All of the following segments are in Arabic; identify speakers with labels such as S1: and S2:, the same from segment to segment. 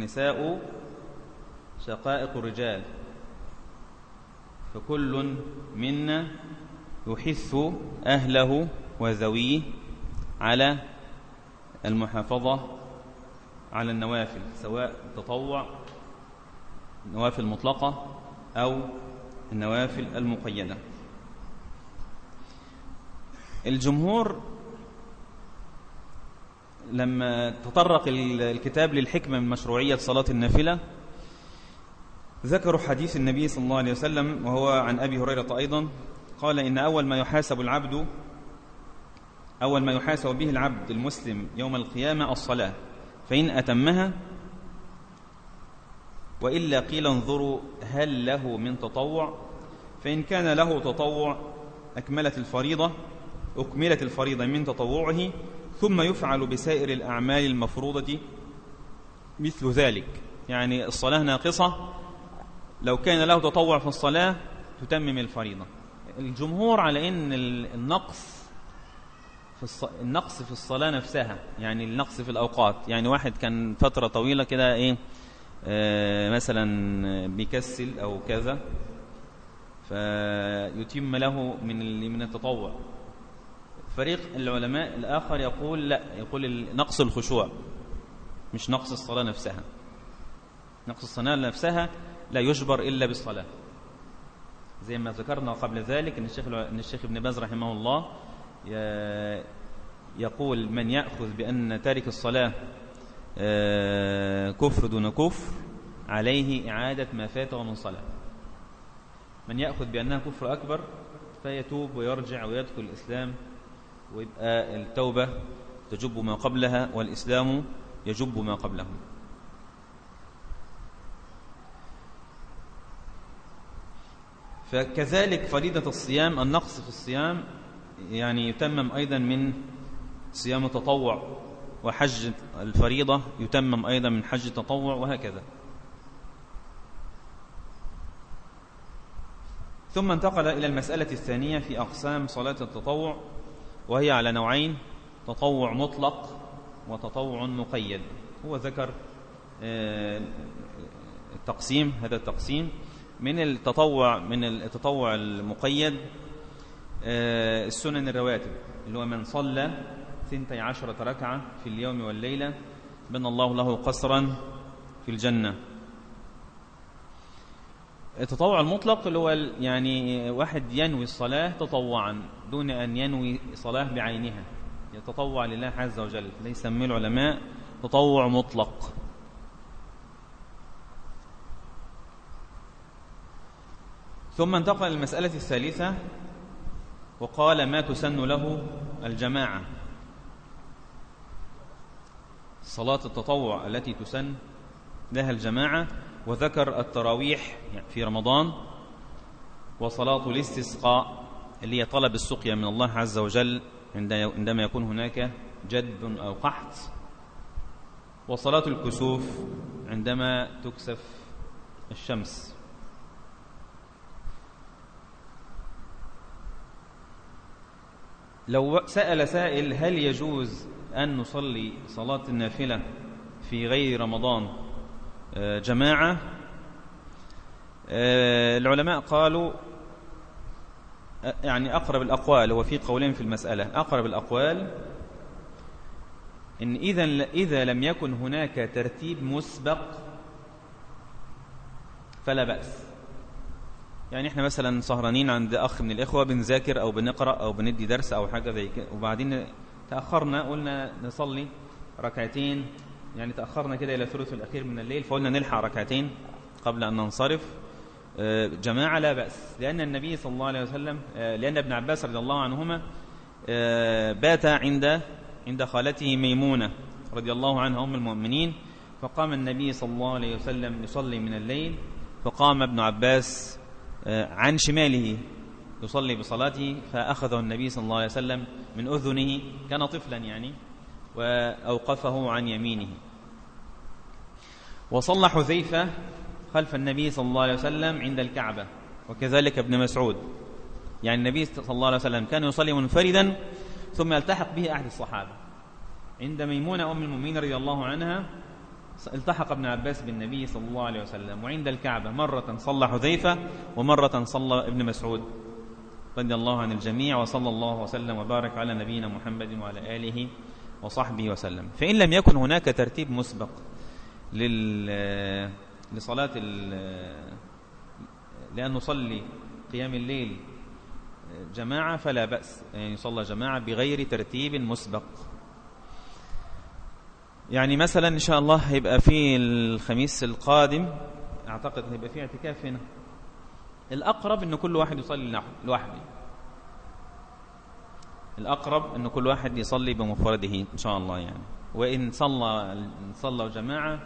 S1: والنساء شقائق الرجال فكل منا يحث أهله وذويه على المحافظة على النوافل سواء تطوع نوافل مطلقة أو النوافل المقيدة. الجمهور لما تطرق الكتاب للحكمة من مشروعية صلاة النافلة ذكروا حديث النبي صلى الله عليه وسلم وهو عن أبي هريرة أيضا قال إن أول ما يحاسب العبد أول ما يحاسب به العبد المسلم يوم القيامة الصلاة فإن أتمها وإلا قيل انظروا هل له من تطوع فإن كان له تطوع أكملت الفريضة أكملت الفريضة من تطوعه ثم يفعل بسائر الأعمال المفروضة مثل ذلك. يعني الصلاة ناقصة. لو كان له تطوع في الصلاة تتمم الفريضة. الجمهور على أن النقص في. النقص في الصلاة نفسها يعني النقص في الأوقات. يعني واحد كان فترة طويلة كده إيه آه مثلا بيكسل أو كذا فيتم له من من التطوع. فريق العلماء الآخر يقول لا يقول نقص الخشوع مش نقص الصلاة نفسها. نقص الصلاة نفسها لا يجبر إلا بالصلاة. زي ما ذكرنا قبل ذلك إن الشيخ إن الشيخ ابن باز رحمه الله يقول من يأخذ بأن تارك الصلاة آه، كفر دون كفر عليه إعادة ما فاته من صلاة من يأخذ بأنها كفر أكبر فيتوب ويرجع ويدخل الإسلام ويبقى التوبة تجب ما قبلها والإسلام يجب ما قبله فكذلك فريدة الصيام النقص في الصيام يعني يتمم أيضا من صيام التطوع وحج الفريضة يتمم أيضا من حج التطوع وهكذا. ثم انتقل إلى المسألة الثانية في أقسام صلاة التطوع. وهي على نوعين تطوع مطلق وتطوع مقيد. هو ذكر آه، التقسيم هذا التقسيم. من التطوع من التطوع المقيد آه، السنن الرواتب اللي هو من صلى ثنتي عشرة ركعة في اليوم والليلة بنى الله له قصرا في الجنة. التطوع المطلق اللي هو يعني واحد ينوي الصلاة تطوعا. دون أن ينوي صلاة بعينها. يتطوع لله عز وجل. ليس من العلماء تطوع مطلق. ثم انتقل للمسألة الثالثة وقال ما تسن له الجماعة. صلاة التطوع التي تسن لها الجماعة. وذكر التراويح في رمضان. وصلاة الاستسقاء. اللي هي طلب السقيا من الله عز وجل عندما يكون هناك جد أو قحط. وصلاة الكسوف عندما تكسف الشمس. لو سأل سائل هل يجوز أن نصلي صلاة النافلة في غير رمضان؟ آه، جماعة. آه، العلماء قالوا يعني أقرب الأقوال هو في قولين في المسألة. أقرب الأقوال إن إذا إذا لم يكن هناك ترتيب مسبق فلا بأس. يعني إحنا مثلا سهرانين عند أخ من الإخوة بنذاكر أو بنقرأ أو بندي درس أو حاجة زي كده وبعدين تأخرنا قلنا نصلي ركعتين يعني تأخرنا كده إلى الثلث الأخير من الليل فقلنا نلحق ركعتين قبل أن ننصرف. جماعة لا بأس. لأن النبي صلى الله عليه وسلم آه، لأن ابن عباس رضي الله عنهما آه، بات عند عند خالته ميمونة رضي الله عنها أم المؤمنين. فقام النبي صلى الله عليه وسلم يصلي من الليل. فقام ابن عباس عن شماله يصلي بصلاته. فأخذه النبي صلى الله عليه وسلم من أذنه كان طفلا يعني وأوقفه عن يمينه. وصلى حذيفة خلف النبي صلى الله عليه وسلم عند الكعبة وكذلك ابن مسعود. يعني النبي صلى الله عليه وسلم كان يصلي منفردا ثم يلتحق به أحد الصحابة. عند ميمونة أم المؤمنين رضي الله عنها التحق ابن عباس بالنبي صلى الله عليه وسلم وعند الكعبة مرة صلى حذيفة ومرة صلى ابن مسعود. رضي الله عن الجميع وصلى الله وسلم وبارك على نبينا محمد وعلى آله وصحبه وسلم. فإن لم يكن هناك ترتيب مسبق لل لصلاة لأن نصلي قيام الليل جماعة فلا بأس. يعني يصلى جماعة بغير ترتيب مسبق. يعني مثلا إن شاء الله هيبقى في الخميس القادم أعتقد هيبقى في اعتكاف هنا. الأقرب أن كل واحد يصلي لوحده. الأقرب أن كل واحد يصلي بمفرده إن شاء الله يعني. وإن صلى صلى جماعة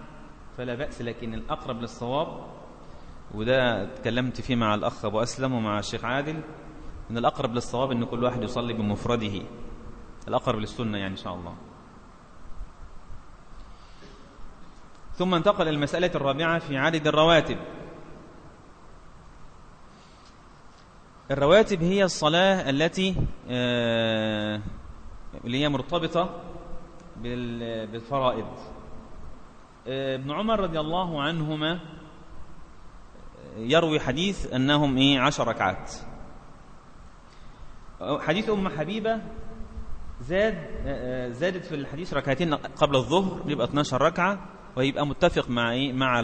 S1: فلا بأس لكن الأقرب للصواب وده تكلمت فيه مع الأخ أبو أسلم ومع الشيخ عادل أن الأقرب للصواب أن كل واحد يصلي بمفرده. الأقرب للسنة يعني إن شاء الله. ثم انتقل المسألة الرابعة في عدد الرواتب. الرواتب هي الصلاة التي آه، اللي هي مرتبطة بالفرائض. ابن عمر رضي الله عنهما يروي حديث أنهم إيه عشر ركعات. حديث أم حبيبة زاد زادت في الحديث ركعتين قبل الظهر يبقى 12 ركعة ويبقى متفق مع إيه مع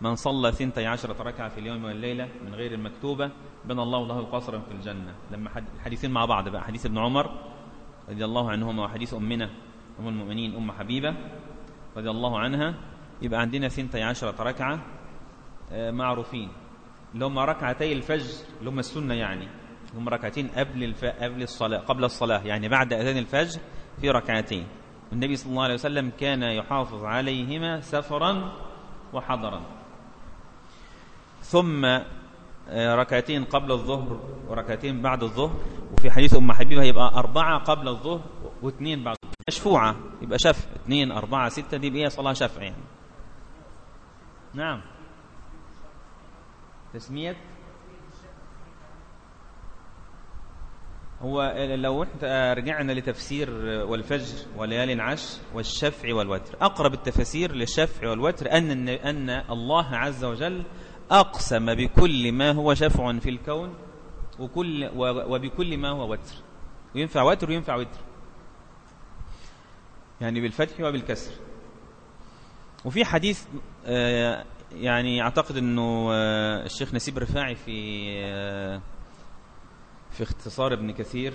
S1: من صلى ثنتي عشرة ركعة في اليوم والليلة من غير المكتوبة بنى الله له قصرا في الجنة. لما الحديثين مع بعض بقى حديث ابن عمر رضي الله عنهما وحديث أمنا أم المؤمنين أم حبيبة رضي الله عنها يبقى عندنا ثنتي عشرة ركعة آه، معروفين. اللي هم ركعتي الفجر اللي هم السنة يعني. هم ركعتين قبل الف... قبل الصلاة قبل الصلاة يعني بعد أذان الفجر في ركعتين. النبي صلى الله عليه وسلم كان يحافظ عليهما سفرا وحضرا. ثم آه، ركعتين قبل الظهر وركعتين بعد الظهر. وفي حديث أم حبيبة يبقى أربعة قبل الظهر واثنين بعد مشفوعة. يبقى شفع. اثنين أربعة ستة دي بقى صلاة شفع يعني. نعم. تسمية. هو لو رجعنا لتفسير والفجر وليالي عش والشفع والوتر. أقرب التفاسير للشفع والوتر أن, أن الله عز وجل أقسم بكل ما هو شفع في الكون وكل وبكل ما هو وتر. وينفع وتر وينفع وتر. يعني بالفتح وبالكسر. وفي حديث آه، يعني أعتقد أنه آه، الشيخ نسيب رفاعي في آه، في اختصار ابن كثير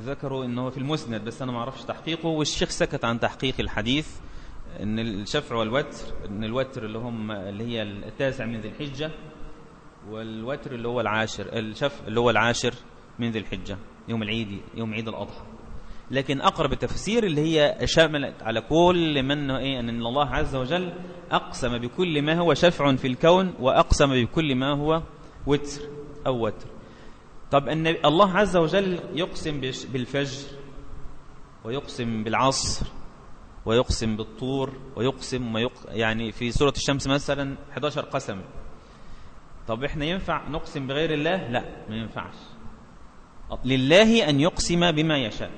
S1: ذكروا إنه في المسند بس أنا ما أعرفش تحقيقه والشيخ سكت عن تحقيق الحديث إن الشفع والوتر إن الوتر اللي هم اللي هي التاسع من ذي الحجة والوتر اللي هو العاشر الشفع اللي هو العاشر من ذي الحجة يوم العيد يوم عيد الأضحى. لكن أقرب التفسير اللي هي شملت على كل من إيه أن الله عز وجل أقسم بكل ما هو شفع في الكون وأقسم بكل ما هو وتر أو وتر. طب أن الله عز وجل يقسم بالفجر ويقسم بالعصر ويقسم بالطور ويقسم ويق... يعني في سورة الشمس مثلا 11 قسم. طب إحنا ينفع نقسم بغير الله؟ لا ما ينفعش. لله أن يقسم بما يشاء.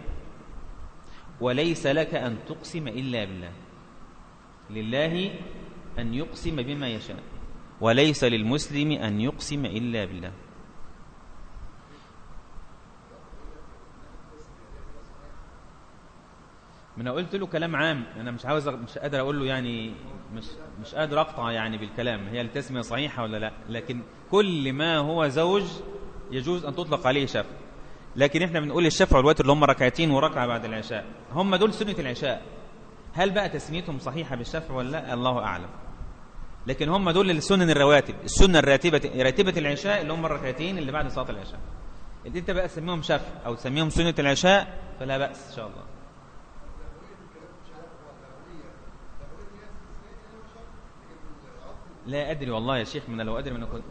S1: وليس لك أن تقسم إلا بالله. لله أن يقسم بما يشاء وليس للمسلم أن يقسم إلا بالله. ما أنا قلت له كلام عام أنا مش عاوز مش قادر أقول له يعني مش مش قادر أقطع يعني بالكلام هي التسمية صحيحة ولا لا؟ لكن كل ما هو زوج يجوز أن تطلق عليه شفع. لكن إحنا بنقول الشفع والوتر اللي هم ركعتين وركعة بعد العشاء. هم دول سنة العشاء. هل بقى تسميتهم صحيحة بالشفع ولا لا؟ الله أعلم. لكن هم دول السنن الرواتب. السنة الراتبة راتبة العشاء اللي هم الركعتين اللي بعد صلاة العشاء. أنت بقى تسميهم شفع أو تسميهم سنة العشاء فلا بأس إن شاء الله. لا أدري والله يا شيخ من لو أدري من أكون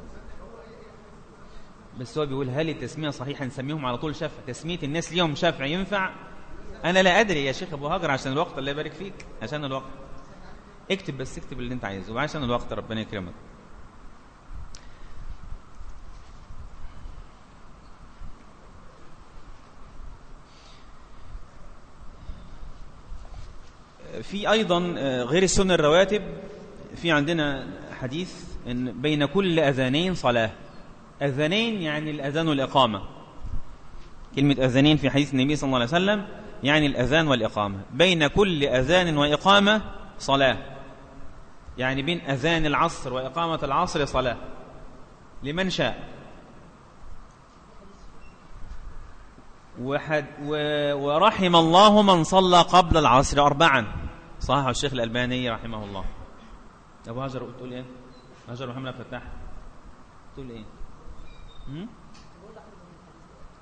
S1: بس هو بيقول هل التسمية صحيحة نسميهم على طول شفع؟ تسمية الناس ليهم شفع ينفع؟ أنا لا أدري يا شيخ أبو هاجر عشان الوقت الله يبارك فيك عشان الوقت. اكتب بس اكتب اللي أنت عايزه وعشان الوقت ربنا يكرمك. في أيضا آه، غير السنة الرواتب في عندنا حديث إن بين كل أذانين صلاة. أذانين يعني الأذان والإقامة. كلمة أذانين في حديث النبي صلى الله عليه وسلم يعني الأذان والإقامة. بين كل أذان وإقامة صلاة. يعني بين أذان العصر وإقامة العصر صلاة. لمن شاء. وحد ورحم الله من صلى قبل العصر أربعا. صحح الشيخ الألباني رحمه الله. أبو هاجر تقول إيه؟ هاجر محمد فتاح تقول إيه؟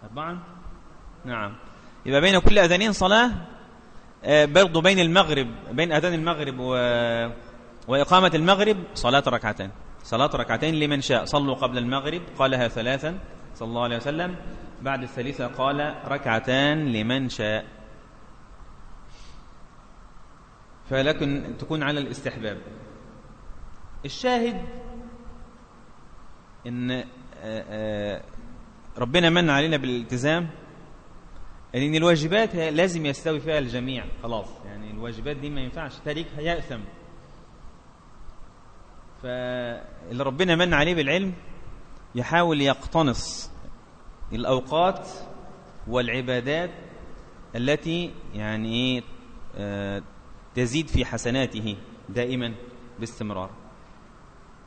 S1: أربعا نعم. يبقى بين كل أذانين صلاة آه، برضو بين المغرب بين أذان المغرب و... وإقامة المغرب صلاة ركعتين. صلاة ركعتين لمن شاء. صلوا قبل المغرب قالها ثلاثا صلى الله عليه وسلم. بعد الثالثة قال ركعتان لمن شاء. فلكن تكون على الاستحباب. الشاهد إن ربنا من علينا بالالتزام. إن الواجبات لازم يستوي فيها الجميع خلاص. يعني الواجبات دي ما ينفعش. تاريخها يأثم فاللي ربنا من عليه بالعلم يحاول يقتنص الأوقات والعبادات التي يعني إيه آه، تزيد في حسناته دائما باستمرار.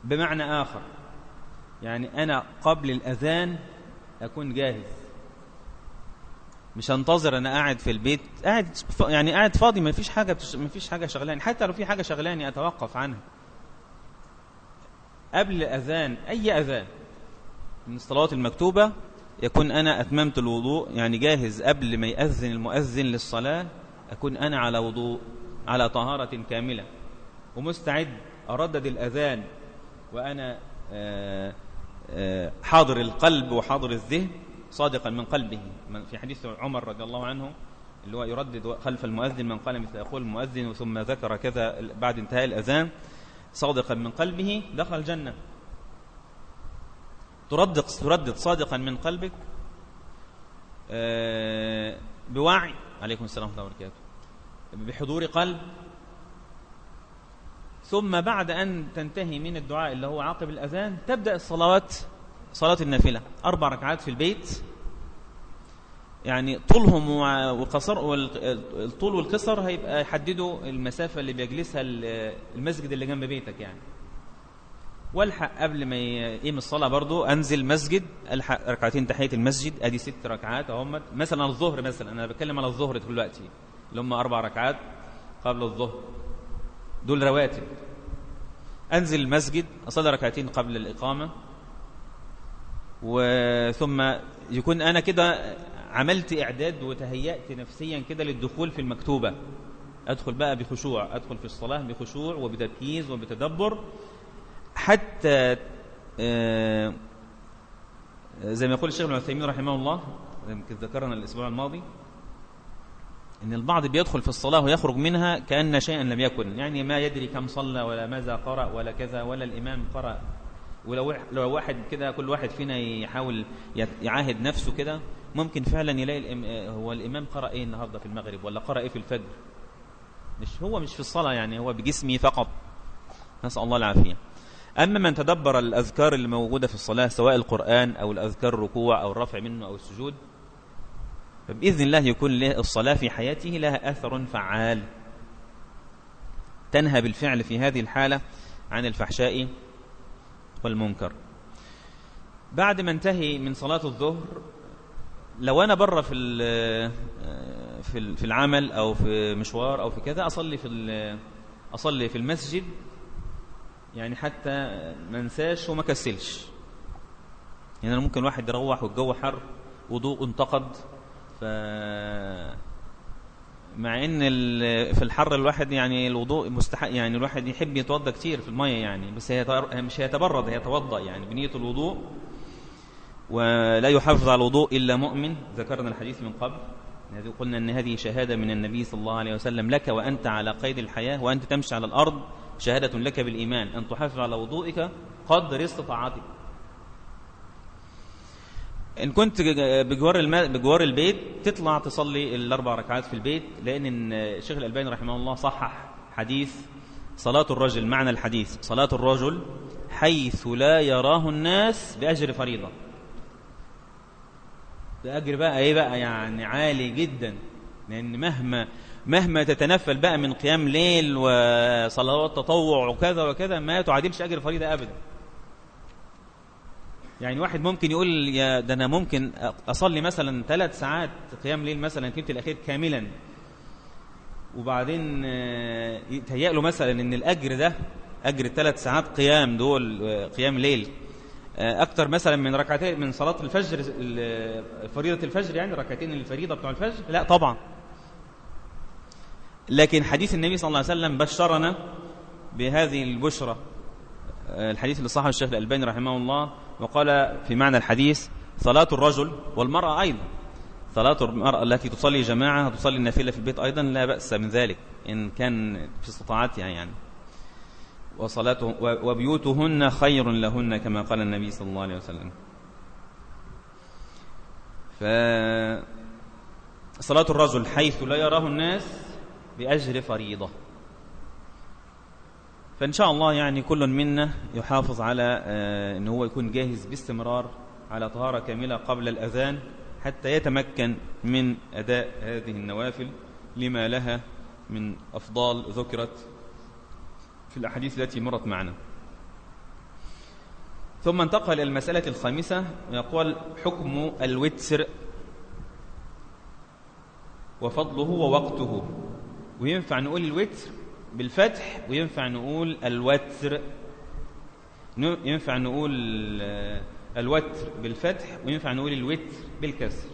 S1: بمعنى آخر يعني أنا قبل الأذان أكون جاهز. مش هنتظر أنا قاعد في البيت قاعد يعني قاعد فاضي ما فيش حاجة ما فيش حاجة شغلاني. حتى لو في حاجة شغلاني أتوقف عنها. قبل الأذان أي أذان من الصلوات المكتوبة يكون أنا أتممت الوضوء يعني جاهز قبل ما يأذن المؤذن للصلاة أكون أنا على وضوء على طهارة كاملة. ومستعد أردد الأذان وأنا آه، حاضر القلب وحاضر الذهن صادقا من قلبه. في حديث عمر رضي الله عنه اللي هو يردد خلف المؤذن من قال مثل يقول المؤذن ثم ذكر كذا بعد انتهاء الأذان صادقا من قلبه دخل الجنة. تردد تردد صادقا من قلبك آه، بوعي. عليكم السلام ورحمة الله وبركاته. بحضور قلب. ثم بعد أن تنتهي من الدعاء اللي هو عقب الأذان تبدأ الصلوات صلاة النافلة. أربع ركعات في البيت. يعني طولهم وقصر والطول والقصر هيبقى يحددوا المسافة اللي بيجلسها المسجد اللي جنب بيتك يعني. والحق قبل ما يقيم الصلاة برضو أنزل مسجد ألحق ركعتين تحية المسجد. أدي ست ركعات أهم مثلا الظهر مثلا أنا بتكلم على الظهر دلوقتي اللي هم أربع ركعات قبل الظهر. دول رواتب. أنزل المسجد أصلي ركعتين قبل الإقامة. وثم يكون أنا كده عملت إعداد وتهيأت نفسيا كده للدخول في المكتوبة. أدخل بقى بخشوع أدخل في الصلاة بخشوع وبتركيز وبتدبر. حتى آه، زي ما يقول الشيخ ابن عثيمين رحمه الله يمكن ذكرنا الأسبوع الماضي إن البعض بيدخل في الصلاة ويخرج منها كأن شيئا لم يكن. يعني ما يدري كم صلى ولا ماذا قرأ ولا كذا ولا الإمام قرأ. ولو لو واحد كده كل واحد فينا يحاول يعاهد نفسه كده ممكن فعلا يلاقي هو الإمام قرأ إيه النهاردة في المغرب ولا قرأ إيه في الفجر؟ مش هو مش في الصلاة يعني هو بجسمه فقط. نسأل الله العافية. أما من تدبر الأذكار اللي موجودة في الصلاة سواء القرآن أو الأذكار الركوع أو الرفع منه أو السجود فبإذن الله يكون الصلاة في حياته لها أثر فعال. تنهى بالفعل في هذه الحالة عن الفحشاء والمنكر. بعد ما انتهي من صلاة الظهر لو أنا بره في في في العمل أو في مشوار أو في كذا أصلي في أصلي في المسجد يعني حتى ما انساش وما كسلش. يعني أنا ممكن واحد يروح والجو حر وضوء انتقد ف مع إن في الحر الواحد يعني الوضوء مستحق يعني الواحد يحب يتوضأ كتير في المية يعني بس هي مش هيتبرد هيتوضا يعني. بنية الوضوء ولا يحافظ على الوضوء إلا مؤمن. ذكرنا الحديث من قبل. قلنا إن هذه شهادة من النبي صلى الله عليه وسلم لك وأنت على قيد الحياة وأنت تمشي على الأرض شهادة لك بالإيمان. أن تحافظ على وضوئك قدر استطاعتك إن كنت بجوار الم... بجوار البيت تطلع تصلي الأربع ركعات في البيت لأن الشيخ الألباني رحمه الله صحح حديث صلاة الرجل معنى الحديث صلاة الرجل حيث لا يراه الناس بأجر فريضة. بأجر بقى إيه بقى؟ يعني عالي جدا لأن مهما مهما تتنفل بقى من قيام ليل وصلوات تطوع وكذا وكذا ما تعادلش أجر فريضة أبدا. يعني واحد ممكن يقول يا ده أنا ممكن أصلي مثلا ثلاث ساعات قيام ليل مثلا كنت الأخير كاملا. وبعدين آه، يتهيأ له مثلا إن الأجر ده أجر الثلاث ساعات قيام دول آه، قيام ليل آه، أكتر مثلا من ركعتين من صلاة الفجر فريضة الفجر يعني ركعتين الفريضة بتوع الفجر؟ لا طبعا. لكن حديث النبي صلى الله عليه وسلم بشرنا بهذه البشرة الحديث اللي صححه الشيخ الألباني رحمه الله وقال في معنى الحديث صلاة الرجل والمرأة أيضا. صلاة المرأة التي تصلي جماعة تصلي النافلة في البيت أيضا لا بأس من ذلك إن كان في استطاعتها يعني. وصلاته وبيوتهن خير لهن كما قال النبي صلى الله عليه وسلم. فصلاة الرجل حيث لا يراه الناس بأجر فريضة. فإن شاء الله يعني كل منا يحافظ على آه، أنه هو يكون جاهز باستمرار على طهارة كاملة قبل الأذان حتى يتمكن من أداء هذه النوافل لما لها من أفضال ذكرت في الأحاديث التي مرت معنا. ثم انتقل إلى المسألة الخامسة يقول حكم الوتر وفضله ووقته. وينفع نقول الوتر بالفتح وينفع نقول الوتر. ينفع نقول الوتر بالفتح وينفع نقول الوتر بالكسر.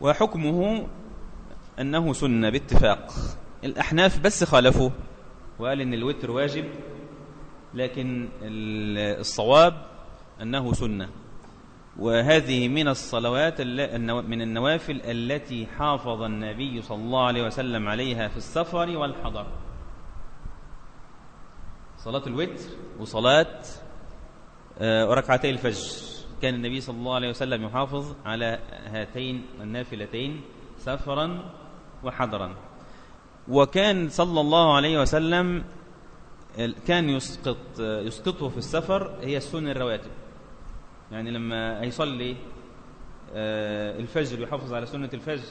S1: وحكمه أنه سنة باتفاق. الأحناف بس خالفوا وقال إن الوتر واجب لكن الصواب أنه سنة. وهذه من الصلوات من النوافل التي حافظ النبي صلى الله عليه وسلم عليها في السفر والحضر. صلاة الوتر وصلاة آه، ركعتي الفجر. كان النبي صلى الله عليه وسلم يحافظ على هاتين النافلتين سفرا وحضرا. وكان صلى الله عليه وسلم كان يسقط يسقطه في السفر هي السنة الرواتب. يعني لما يصلي آه، الفجر يحافظ على سنة الفجر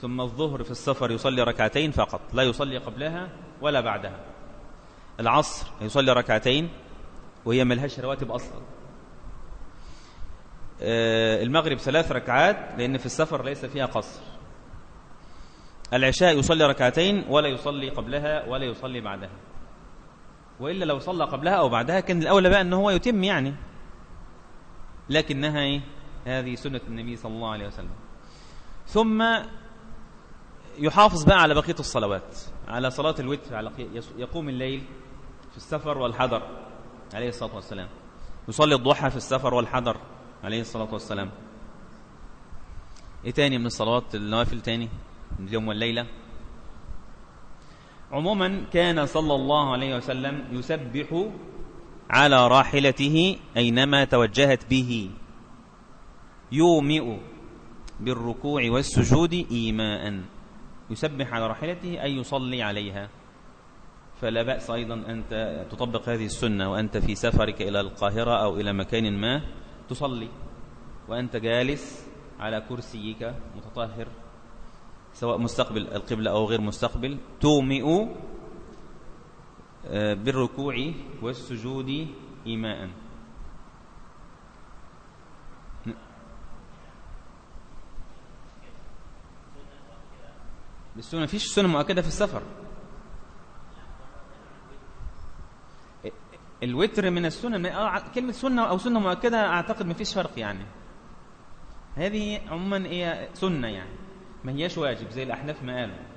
S1: ثم الظهر في السفر يصلي ركعتين فقط لا يصلي قبلها ولا بعدها. العصر يصلي ركعتين وهي ملهاش رواتب أصلا. آه، المغرب ثلاث ركعات لأن في السفر ليس فيها قصر. العشاء يصلي ركعتين ولا يصلي قبلها ولا يصلي بعدها. وإلا لو صلى قبلها أو بعدها كان الأولى بقى أنه هو يتم يعني. لكنها إيه؟ هذه سنة النبي صلى الله عليه وسلم. ثم يحافظ بقى على بقية الصلوات على صلاة الوتر على يقوم الليل في السفر والحضر عليه الصلاة والسلام. يصلي الضحى في السفر والحضر عليه الصلاة والسلام. إيه تاني من الصلوات النوافل تاني من اليوم والليلة؟ عموما كان صلى الله عليه وسلم يسبح على راحلته أينما توجهت به. يومئ بالركوع والسجود إيماء. يسبح على راحلته أي يصلي عليها. فلا بأس أيضا أن تطبق هذه السنة وأنت في سفرك إلى القاهرة أو إلى مكان ما تصلي. وأنت جالس على كرسيك متطهر سواء مستقبل القبلة أو غير مستقبل تومئ بالركوع والسجود إيماء. بالسنة فيش سنة مؤكدة في السفر. الوتر من السنة آه، كلمة سنة أو سنة مؤكدة أعتقد ما فيش فرق يعني. هذه عموما هي سنة يعني ما هياش واجب زي الأحناف ما قالوا.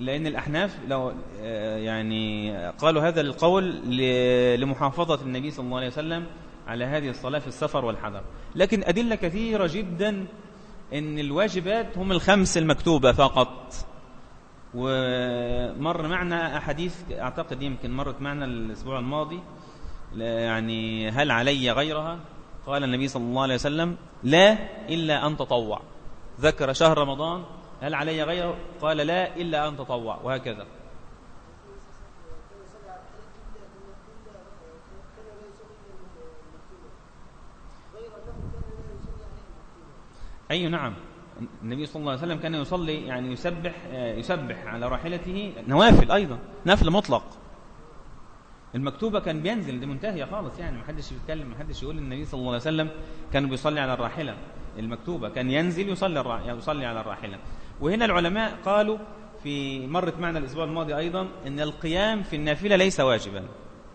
S1: لأن الأحناف لو آه، يعني قالوا هذا القول لمحافظة النبي صلى الله عليه وسلم على هذه الصلاة في السفر والحضر. لكن أدلة كثيرة جدا أن الواجبات هم الخمس المكتوبة فقط. ومر معنا أحاديث أعتقد يمكن مرت معنا الأسبوع الماضي يعني هل علي غيرها؟ قال النبي صلى الله عليه وسلم لا إلا أن تطوع. ذكر شهر رمضان هل علي غيره؟ قال لا إلا أن تطوع وهكذا. أي نعم. النبي صلى الله عليه وسلم كان يصلي يعني يسبح يسبح على راحلته. نوافل أيضا نفل مطلق. المكتوبة كان بينزل دي منتهية خالص يعني ما حدش يتكلم ما حدش يقول النبي صلى الله عليه وسلم كان بيصلي على الراحلة. المكتوبة كان ينزل يصلي يصلي على الراحلة. وهنا العلماء قالوا في مرت معنا الأسبوع الماضي أيضا أن القيام في النافلة ليس واجبا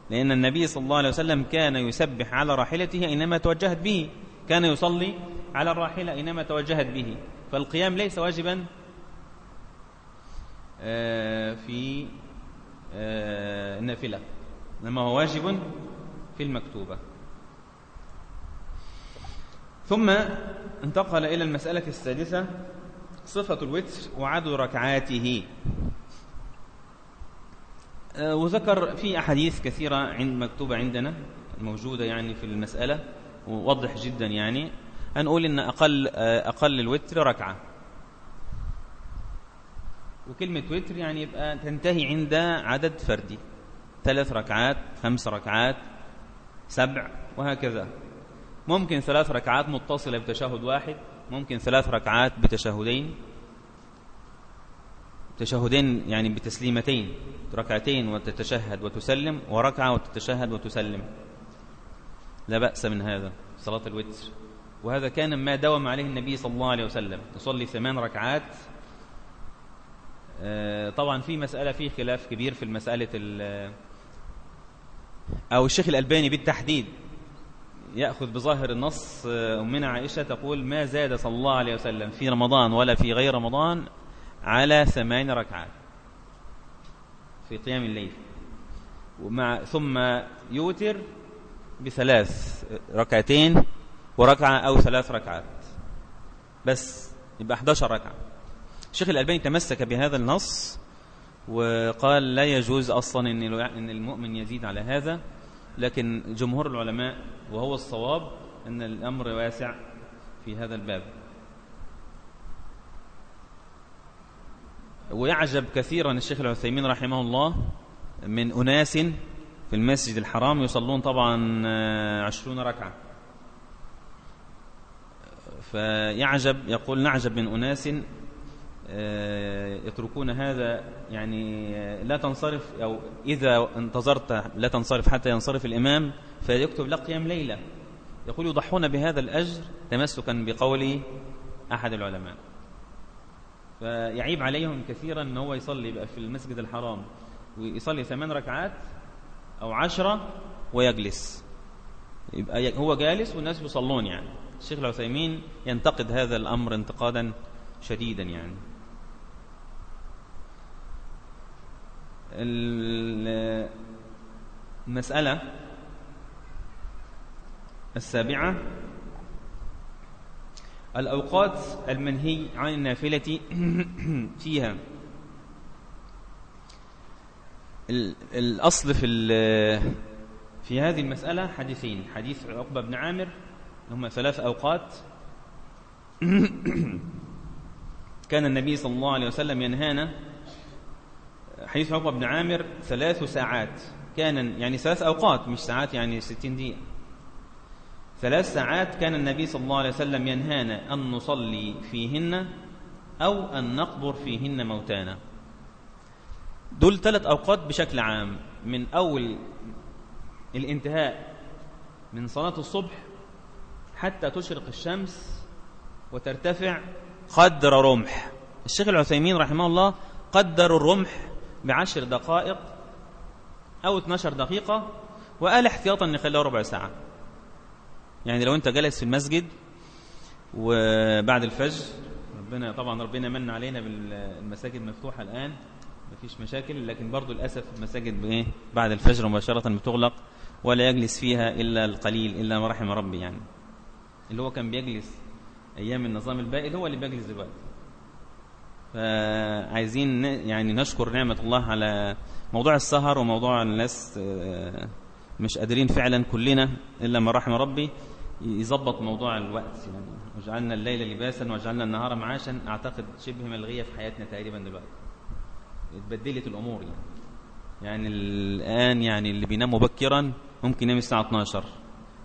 S1: لأن النبي صلى الله عليه وسلم كان يسبح على راحلته أينما توجهت به كان يصلي على الراحلة أينما توجهت به. فالقيام ليس واجبا آه، في آه، النافلة إنما هو واجب في المكتوبة. ثم انتقل إلى المسألة السادسة صفة الوتر وعدد ركعاته. آه، وذكر في أحاديث كثيرة عند مكتوبة عندنا موجودة يعني في المسألة ووضح جدا يعني. هنقول إن أقل, آه، أقل الوتر ركعة. وكلمة وتر يعني يبقى تنتهي عند عدد فردي. ثلاث ركعات خمس ركعات سبع وهكذا. ممكن ثلاث ركعات متصلة بتشهد واحد. ممكن ثلاث ركعات بتشهدين. تشهدين يعني بتسليمتين. ركعتين وتتشهد وتسلم وركعة وتتشهد وتسلم. لا بأس من هذا صلاة الوتر. وهذا كان ما دوم عليه النبي صلى الله عليه وسلم. يصلي ثمان ركعات. آه، طبعا في مسألة في خلاف كبير في المسألة أو الشيخ الألباني بالتحديد. يأخذ بظاهر النص آه، أمنا عائشة تقول ما زاد صلى الله عليه وسلم في رمضان ولا في غير رمضان على ثمان ركعات في قيام الليل. ومع ثم يوتر بثلاث ركعتين وركعة أو ثلاث ركعات. بس يبقى 11 ركعة. الشيخ الألباني تمسك بهذا النص وقال لا يجوز أصلا أن المؤمن يزيد على هذا. لكن جمهور العلماء وهو الصواب أن الأمر واسع في هذا الباب. ويعجب كثيرا الشيخ العثيمين رحمه الله من أناس في المسجد الحرام يصلون طبعا عشرون ركعة. فيعجب يقول نعجب من أناس يتركون هذا يعني آه، لا تنصرف أو إذا انتظرت لا تنصرف حتى ينصرف الإمام فيكتب لك قيام ليلة. يقول يضحون بهذا الأجر تمسكا بقول أحد العلماء. فيعيب عليهم كثيرا أن هو يصلي بقى في المسجد الحرام ويصلي ثمان ركعات أو عشرة ويجلس. يبقى هو جالس والناس يصلون يعني. الشيخ العثيمين ينتقد هذا الأمر انتقادا شديدا يعني. المسألة السابعة الأوقات المنهي عن النافلة فيها. الأصل في في هذه المسألة حديثين حديث عقبة بن عامر هم ثلاث أوقات. كان النبي صلى الله عليه وسلم ينهانا حديث عقبة بن عامر ثلاث ساعات. كان يعني ثلاث أوقات مش ساعات يعني ستين دقيقة. ثلاث ساعات كان النبي صلى الله عليه وسلم ينهانا أن نصلي فيهن أو أن نقبر فيهن موتانا. دول ثلاث أوقات بشكل عام. من أول الانتهاء من صلاة الصبح حتى تشرق الشمس وترتفع قدر رمح. الشيخ العثيمين رحمه الله قدر الرمح بعشر دقائق أو 12 دقيقة وقال احتياطا نخليه ربع ساعة. يعني لو أنت جالس في المسجد وبعد الفجر ربنا طبعا ربنا من علينا بالمساجد مفتوحة الآن مفيش مشاكل لكن برضو للأسف المساجد بإيه؟ بعد الفجر مباشرة بتغلق ولا يجلس فيها إلا القليل إلا ما رحم ربي يعني. اللي هو كان بيجلس أيام النظام البائد هو اللي بيجلس دلوقتي. فعايزين يعني نشكر نعمة الله على موضوع السهر وموضوع الناس آه، مش قادرين فعلا كلنا إلا ما رحم ربي يظبط موضوع الوقت. يعني وجعلنا الليل لباسا وجعلنا النهار معاشا. أعتقد شبه ملغية في حياتنا تقريبا دلوقتي. اتبدلت الأمور يعني. يعني الآن يعني اللي بينام مبكرا ممكن ينام الساعة 12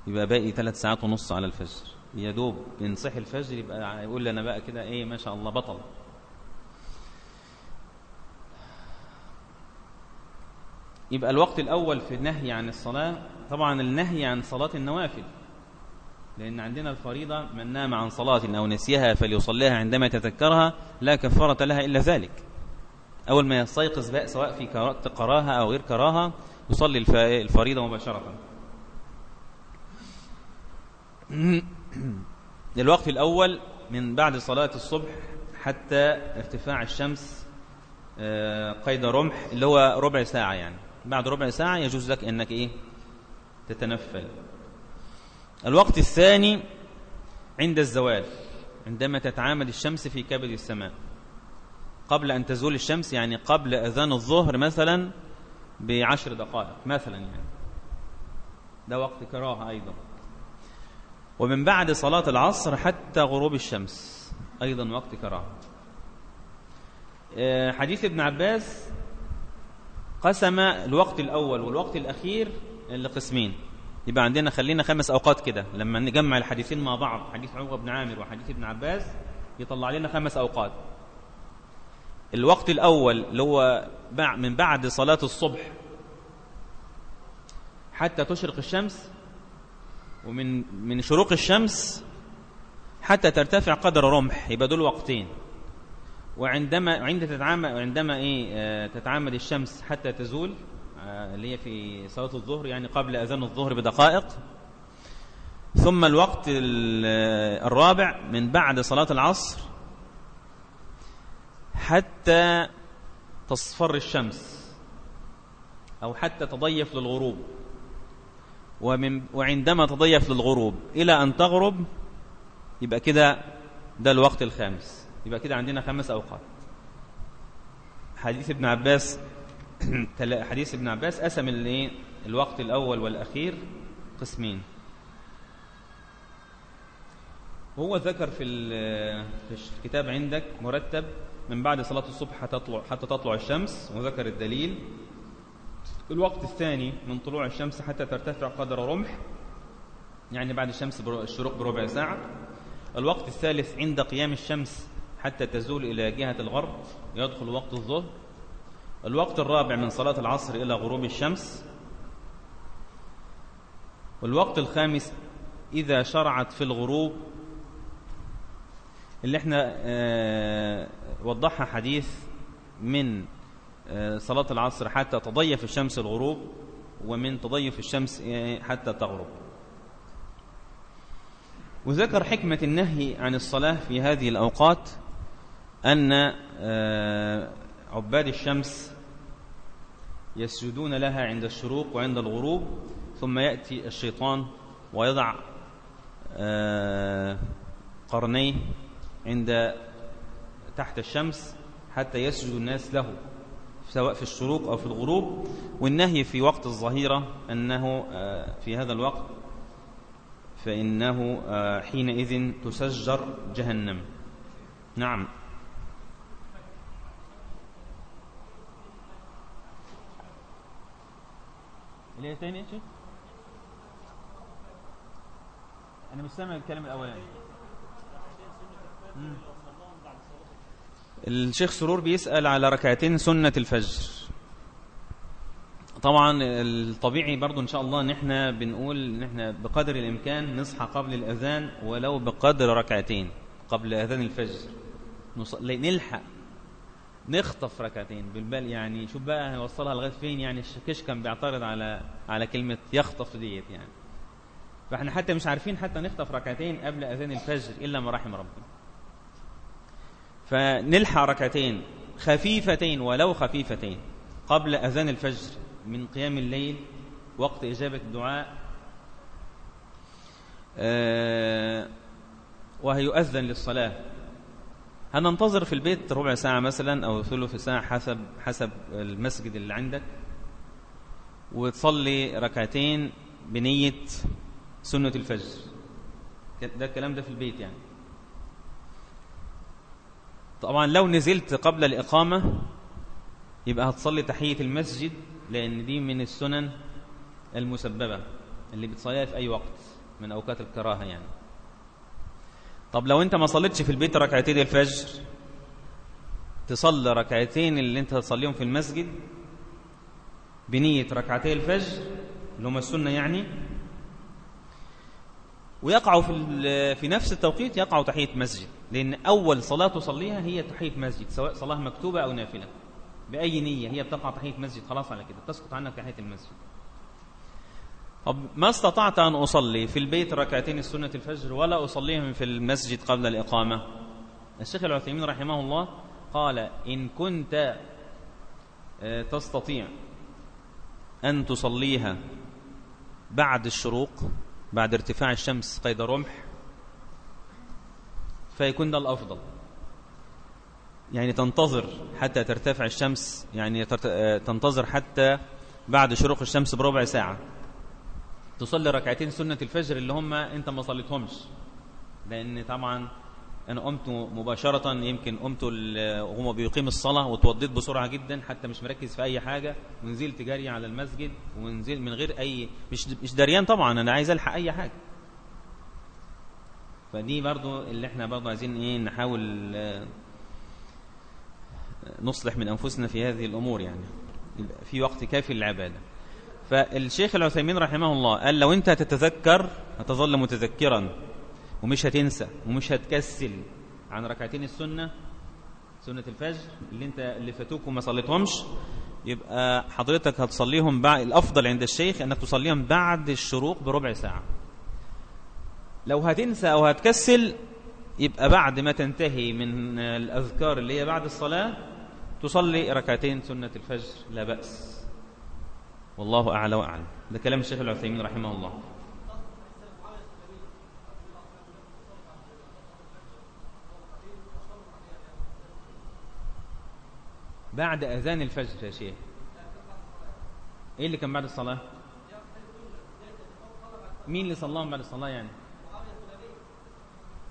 S1: يبقى باقي ثلاث ساعات ونص على الفجر. يا دوب بينصحي الفجر يبقى يقول لي أنا بقى كده إيه ما شاء الله بطل. يبقى الوقت الأول في النهي عن الصلاة طبعا النهي عن صلاة النوافل. لأن عندنا الفريضة من نام عن صلاة أو نسيها فليصليها عندما يتذكرها لا كفارة لها إلا ذلك. أول ما يستيقظ بقى سواء في كراهة أو غير كراهة يصلي الفريضة مباشرة. الوقت الأول من بعد صلاة الصبح حتى ارتفاع الشمس آه، قيد رمح اللي هو ربع ساعة يعني. بعد ربع ساعة يجوز لك أنك إيه؟ تتنفل. الوقت الثاني عند الزوال عندما تتعامد الشمس في كبد السماء. قبل أن تزول الشمس يعني قبل أذان الظهر مثلا بعشر دقائق مثلا يعني. ده وقت كراهة أيضا. ومن بعد صلاة العصر حتى غروب الشمس أيضا وقت كراهة. آه، حديث ابن عباس قسم الوقت الأول والوقت الأخير لقسمين. يبقى عندنا خلينا خمس أوقات كده. لما نجمع الحديثين مع بعض حديث عمر بن عامر وحديث ابن عباس يطلع لنا خمس أوقات. الوقت الأول اللي هو من بعد صلاة الصبح حتى تشرق الشمس ومن من شروق الشمس حتى ترتفع قدر رمح. يبقى دول وقتين. وعندما عند تتعامد عندما إيه آه، تتعامد الشمس حتى تزول آه، اللي هي في صلاة الظهر يعني قبل أذان الظهر بدقائق. ثم الوقت آه، الرابع من بعد صلاة العصر حتى تصفر الشمس أو حتى تضيف للغروب. ومن وعندما تضيف للغروب إلى أن تغرب يبقى كده ده الوقت الخامس. يبقى كده عندنا خمس أوقات. حديث ابن عباس حديث ابن عباس قسم الايه الوقت الأول والأخير قسمين. هو ذكر في في الكتاب عندك مرتب من بعد صلاة الصبح حتى تطلع, حتى تطلع الشمس وذكر الدليل. الوقت الثاني من طلوع الشمس حتى ترتفع قدر رمح يعني بعد الشمس الشروق بربع ساعة. الوقت الثالث عند قيام الشمس حتى تزول إلى جهة الغرب يدخل وقت الظهر. الوقت الرابع من صلاة العصر إلى غروب الشمس. والوقت الخامس إذا شرعت في الغروب. اللي إحنا آه وضحها حديث من آه صلاة العصر حتى تضيف الشمس الغروب ومن تضيف الشمس آه حتى تغرب. وذكر حكمة النهي عن الصلاة في هذه الأوقات. أن آه، عباد الشمس يسجدون لها عند الشروق وعند الغروب ثم يأتي الشيطان ويضع آه، قرنيه عند تحت الشمس حتى يسجد الناس له سواء في الشروق أو في الغروب. والنهي في وقت الظهيرة أنه آه، في هذا الوقت فإنه حينئذ تسجر جهنم. نعم. اللي هي تاني شيخ أنا مش سامع الكلام الاولاني الشيخ سرور بيسأل على ركعتين سنة الفجر. طبعا الطبيعي برضو إن شاء الله ان إحنا بنقول ان إحنا بقدر الإمكان نصحى قبل الأذان ولو بقدر ركعتين قبل أذان الفجر. نلحق نخطف ركعتين بالبال يعني شوف بقى؟ هيوصلها لغاية فين؟ يعني الشكش كان بيعترض على على كلمة يخطف ديت يعني. فإحنا حتى مش عارفين حتى نخطف ركعتين قبل أذان الفجر إلا ما رحم ربنا. فنلحق ركعتين خفيفتين ولو خفيفتين قبل أذان الفجر من قيام الليل وقت إجابة الدعاء آه وهيؤذن للصلاة. هننتظر في البيت ربع ساعة مثلا أو ثلث ساعة حسب حسب المسجد اللي عندك. وتصلي ركعتين بنية سنة الفجر. ده الكلام ده في البيت يعني. طبعا لو نزلت قبل الإقامة يبقى هتصلي تحية المسجد لأن دي من السنن المسببة اللي بتصليها في أي وقت من أوقات الكراهة يعني. طب لو أنت ما صليتش في البيت ركعتين الفجر تصلي ركعتين اللي أنت تصليهم في المسجد بنية ركعتي الفجر اللي هم السنة يعني ويقع في في نفس التوقيت يقع تحية مسجد لأن أول صلاة تصليها هي تحية مسجد سواء صلاة مكتوبة أو نافلة بأي نية هي بتقع تحية مسجد خلاص على كده تسقط عنك تحية المسجد. طب ما استطعت أن أصلي في البيت ركعتين السنة الفجر ولا أصليهم في المسجد قبل الإقامة؟ الشيخ العثيمين رحمه الله قال إن كنت آه، تستطيع أن تصليها بعد الشروق بعد ارتفاع الشمس قيد رمح فيكون ده الأفضل. يعني تنتظر حتى ترتفع الشمس يعني تنتظر حتى بعد شروق الشمس بربع ساعة. تصلي ركعتين سنة الفجر اللي هم انت ما صليتهمش. لأن طبعا أنا قمت مباشرة يمكن قمت وهو بيقيم الصلاة وتوضيت بسرعة جدا حتى مش مركز في أي حاجة. ونزلت جري على المسجد ونزل من غير أي مش مش دريان طبعا أنا عايز ألحق أي حاجة. فدي برضو اللي إحنا برضو عايزين إيه نحاول نصلح من أنفسنا في هذه الأمور يعني. في وقت كافي للعبادة. فالشيخ العثيمين رحمه الله قال لو أنت تتذكر هتظل متذكرا ومش هتنسى ومش هتكسل. عن ركعتين السنة سنة الفجر اللي انت اللي فاتوك وما صليتهمش يبقى حضرتك هتصليهم بعد الأفضل عند الشيخ أنك تصليهم بعد الشروق بربع ساعة. لو هتنسى أو هتكسل يبقى بعد ما تنتهي من الأذكار اللي هي بعد الصلاة تصلي ركعتين سنة الفجر لا بأس. والله أعلى وأعلم. ده كلام الشيخ العثيمين رحمه الله. بعد أذان الفجر يا شيخ. إيه اللي كان بعد الصلاة؟ مين اللي صلاهم بعد الصلاة يعني؟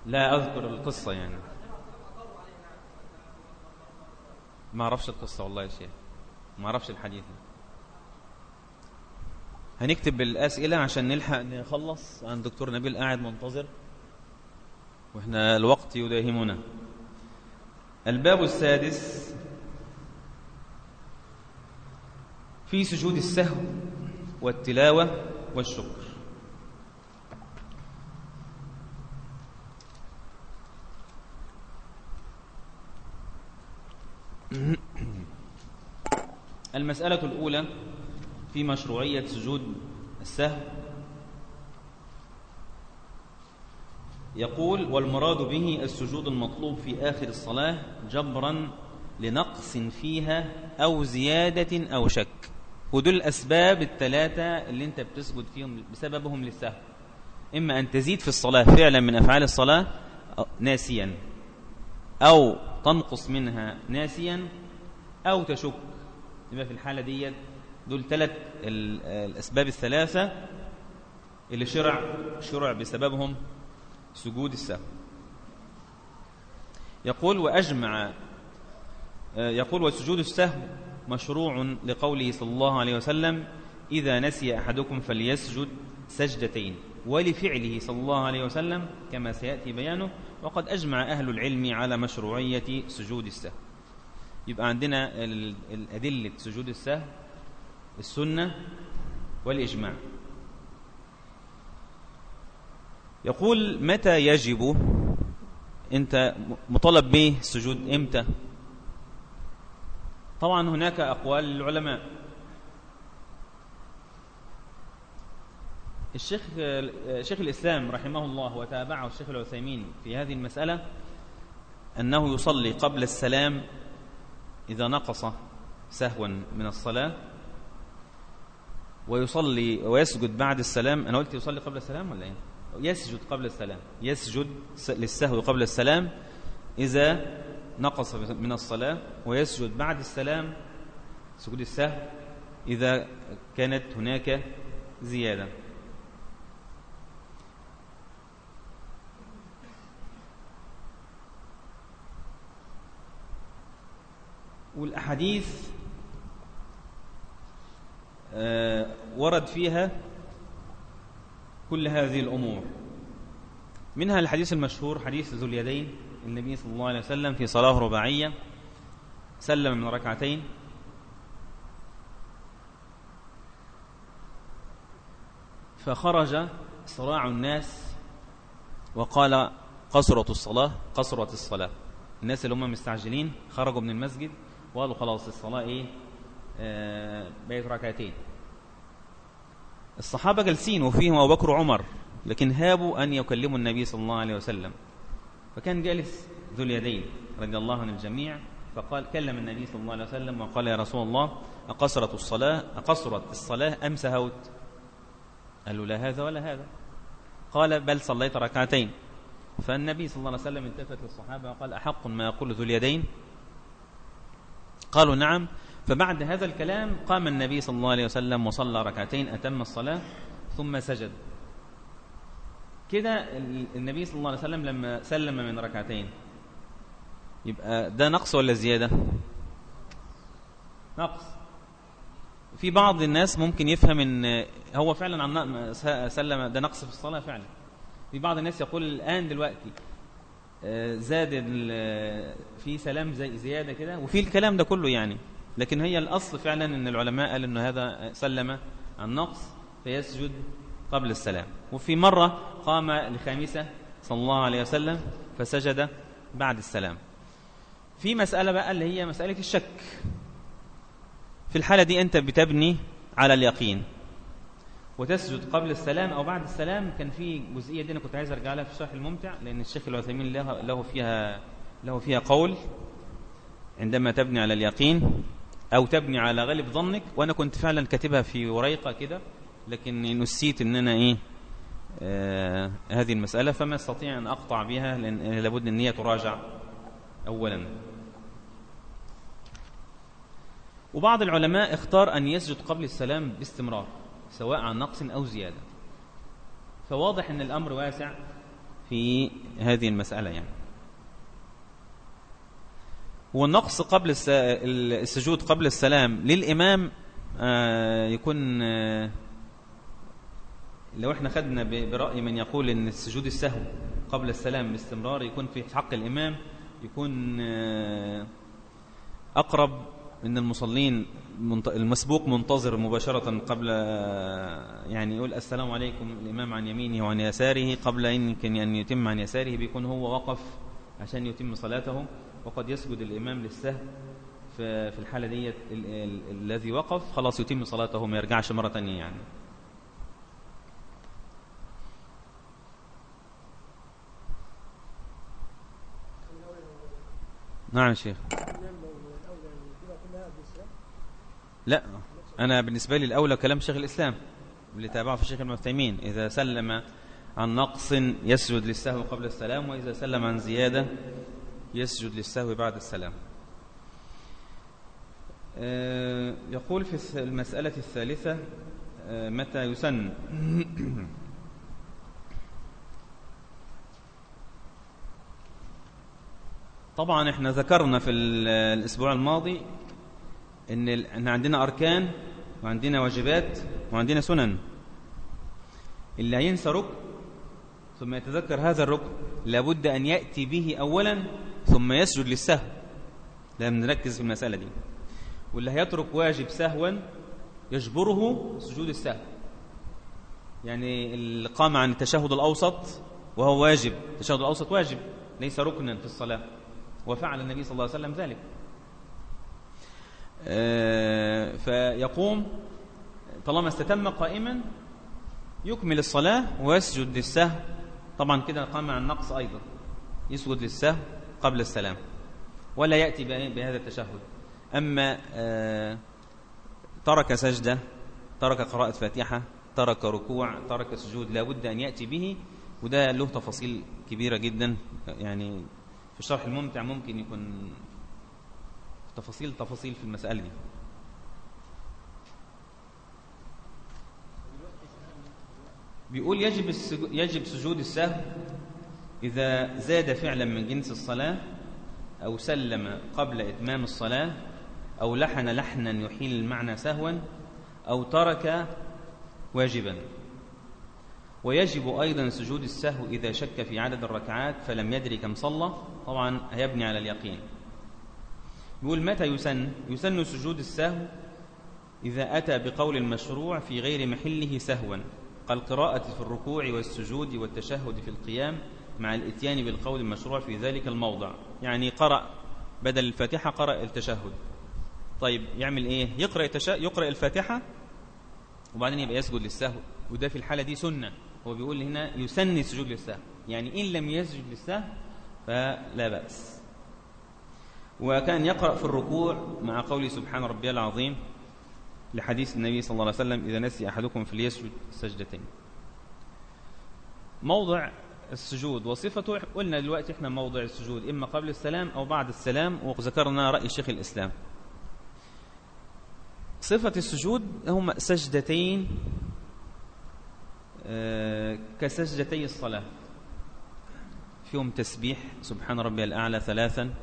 S1: لا أذكر القصة يعني. ما أعرفش القصة والله يا شيخ. ما أعرفش الحديث. هنكتب الأسئلة عشان نلحق نخلص. عن دكتور نبيل قاعد منتظر وإحنا الوقت يداهمنا. الباب السادس في سجود السهو والتلاوة والشكر. المسألة الأولى في مشروعية سجود السهو يقول والمراد به السجود المطلوب في آخر الصلاة جبرا لنقص فيها أو زيادة أو شك. ودول الأسباب الثلاثة اللي أنت بتسجد فيهم بسببهم للسهو إما أن تزيد في الصلاة فعلا من أفعال الصلاة ناسيا أو تنقص منها ناسيا أو تشك. يبقى في الحالة دي دول ثلاث الأسباب الثلاثة اللي شرع شرع بسببهم سجود السهو يقول وأجمع يقول وسجود السهو مشروع لقوله صلى الله عليه وسلم إذا نسي أحدكم فليسجد سجدتين ولفعله صلى الله عليه وسلم كما سيأتي بيانه وقد أجمع أهل العلم على مشروعية سجود السهو يبقى عندنا الأدلة سجود السهو السنة والإجماع. يقول متى يجب أنت مطالب به السجود إمتى؟ طبعا هناك أقوال للعلماء. الشيخ شيخ الإسلام رحمه الله وتابعه الشيخ العثيمين في هذه المسألة أنه يصلي قبل السلام إذا نقص سهوا من الصلاة ويصلي ويسجد بعد السلام. أنا قلت يصلي قبل السلام ولا إيه؟ يسجد قبل السلام. يسجد للسهو قبل السلام إذا نقص من الصلاة ويسجد بعد السلام سجود السهو إذا كانت هناك زيادة. والأحاديث ورد فيها كل هذه الأمور. منها الحديث المشهور حديث ذو اليدين النبي صلى الله عليه وسلم في صلاة رباعية سلم من ركعتين. فخرج صراع الناس وقال قصرت الصلاة قصرت الصلاة. الناس اللي هم مستعجلين خرجوا من المسجد وقالوا خلاص الصلاة إيه؟ آه بقت ركعتين. الصحابة جالسين وفيهم أبو بكر وعمر لكن هابوا أن يكلموا النبي صلى الله عليه وسلم. فكان جالس ذو اليدين رضي الله عن الجميع فقال كلم النبي صلى الله عليه وسلم وقال يا رسول الله أقصرت الصلاة أقصرت الصلاة أم سهوت؟ قال له لا هذا ولا هذا. قال بل صليت ركعتين. فالنبي صلى الله عليه وسلم التفت للصحابة وقال أحق ما يقول ذو اليدين؟ قالوا نعم. فبعد هذا الكلام قام النبي صلى الله عليه وسلم وصلى ركعتين أتم الصلاة ثم سجد. كده النبي صلى الله عليه وسلم لما سلم من ركعتين. يبقى ده نقص ولا زيادة؟ نقص. في بعض الناس ممكن يفهم إن هو فعلا عن سلم ده نقص في الصلاة فعلا. في بعض الناس يقول الآن دلوقتي آه، زاد في سلام زي زيادة كده وفي الكلام ده كله يعني. لكن هي الأصل فعلا أن العلماء قال أنه هذا سلم عن نقص فيسجد قبل السلام. وفي مرة قام لخامسة صلى الله عليه وسلم فسجد بعد السلام. في مسألة بقى اللي هي مسألة الشك. في الحالة دي أنت بتبني على اليقين. وتسجد قبل السلام أو بعد السلام. كان في جزئية دي أنا كنت عايز أرجع لها في الشرح الممتع لأن الشيخ العثيمين له فيها له فيها قول. عندما تبني على اليقين أو تبني على غالب ظنك. وأنا كنت فعلا كاتبها في وريقة كده لكن نسيت أن أنا إيه آه هذه المسألة فما أستطيع أن أقطع بها لأن لابد أن هي تراجع أولا. وبعض العلماء اختار أن يسجد قبل السلام باستمرار سواء عن نقص أو زيادة. فواضح أن الأمر واسع في هذه المسألة يعني. والنقص قبل السجود قبل السلام للإمام آه، يكون آه، لو إحنا خدنا برأي من يقول إن السجود السهو قبل السلام باستمرار يكون في حق الإمام يكون آه، أقرب إن المصلين المسبوق منتظر مباشرة قبل يعني يقول السلام عليكم الإمام عن يمينه وعن يساره قبل يمكن أن يتم عن يساره بيكون هو وقف عشان يتم صلاته. وقد يسجد الإمام للسهو في الحالة دي الذي وقف خلاص يتم صلاته ما يرجعش مرة تانية يعني. نعم شيخ. لا أنا بالنسبة لي الأولى كلام شيخ الإسلام اللي تابعه في الشيخ المفتيمين إذا سلم عن نقص يسجد للسهو قبل السلام وإذا سلم عن زيادة يسجد للسهو بعد السلام. آه، يقول في المسألة الثالثة آه، متى يسن؟ طبعا إحنا ذكرنا في الأسبوع الماضي إن إن عندنا أركان وعندنا واجبات وعندنا سنن. اللي هينسى ركن ثم يتذكر هذا الركن لابد أن يأتي به اولا ثم يسجد للسهو. لازم نركز في المسألة دي. واللي هيترك واجب سهوا يجبره سجود السهو. يعني اللي قام عن التشهد الأوسط وهو واجب. التشهد الأوسط واجب ليس ركنا في الصلاة. وفعل النبي صلى الله عليه وسلم ذلك. آه، فيقوم طالما استتم قائما يكمل الصلاة ويسجد للسهو. طبعا كده قام عن نقص أيضا. يسجد للسهو قبل السلام ولا يأتي بهذا التشهد. أما آه، ترك سجدة ترك قراءة فاتحة ترك ركوع ترك سجود لابد أن يأتي به وده له تفاصيل كبيرة جدا. يعني في الشرح الممتع ممكن يكون تفاصيل تفاصيل في المسألة دي. بيقول يجب يجب سجود السهو إذا زاد فعلا من جنس الصلاة أو سلم قبل إتمام الصلاة أو لحن لحنا يحيل المعنى سهوا أو ترك واجبا. ويجب أيضا سجود السهو إذا شك في عدد الركعات فلم يدري كم صلى. طبعا هيبني على اليقين. يقول متى يسن؟ يسن سجود السهو إذا أتى بقول المشروع في غير محله سهوا كالقراءة في الركوع والسجود والتشهد في القيام مع الإتيان بالقول المشروع في ذلك الموضع. يعني قرأ بدل الفاتحة قرأ التشهد. طيب يعمل إيه؟ يقرأ, التشا... يقرأ الفاتحة وبعدين يبقى يسجد للسهو. وده في الحالة دي سنة. هو بيقول هنا يسني السجود للسهو. يعني إن لم يسجد للسهو فلا بأس. وكان يقرأ في الركوع مع قوله سبحان ربي العظيم لحديث النبي صلى الله عليه وسلم إذا نسي أحدكم فليسجد سجدتين. موضع السجود. وصفته قلنا دلوقتي إحنا موضع السجود إما قبل السلام أو بعد السلام وذكرنا رأي شيخ الإسلام. صفة السجود هم سجدتين آه، كسجدتي الصلاة. فيهم تسبيح سبحان ربي الأعلى ثلاثا.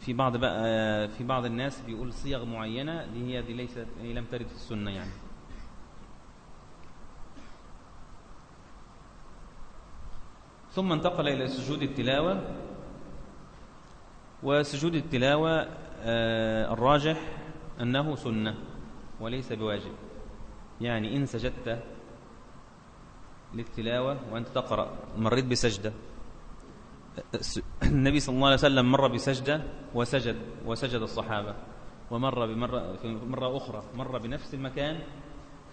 S1: في بعض بقى في بعض الناس بيقول صيغ معينة دي هي دي ليست لم ترد في السنة يعني. ثم انتقل إلى سجود التلاوة وسجود التلاوة آه، الراجح أنه سنة وليس بواجب. يعني إن سجدت للتلاوة وأنت تقرأ مريت بسجدة. النبي صلى الله عليه وسلم مر بسجدة وسجد وسجد الصحابة. ومر بمرة في مرة أخرى مر بنفس المكان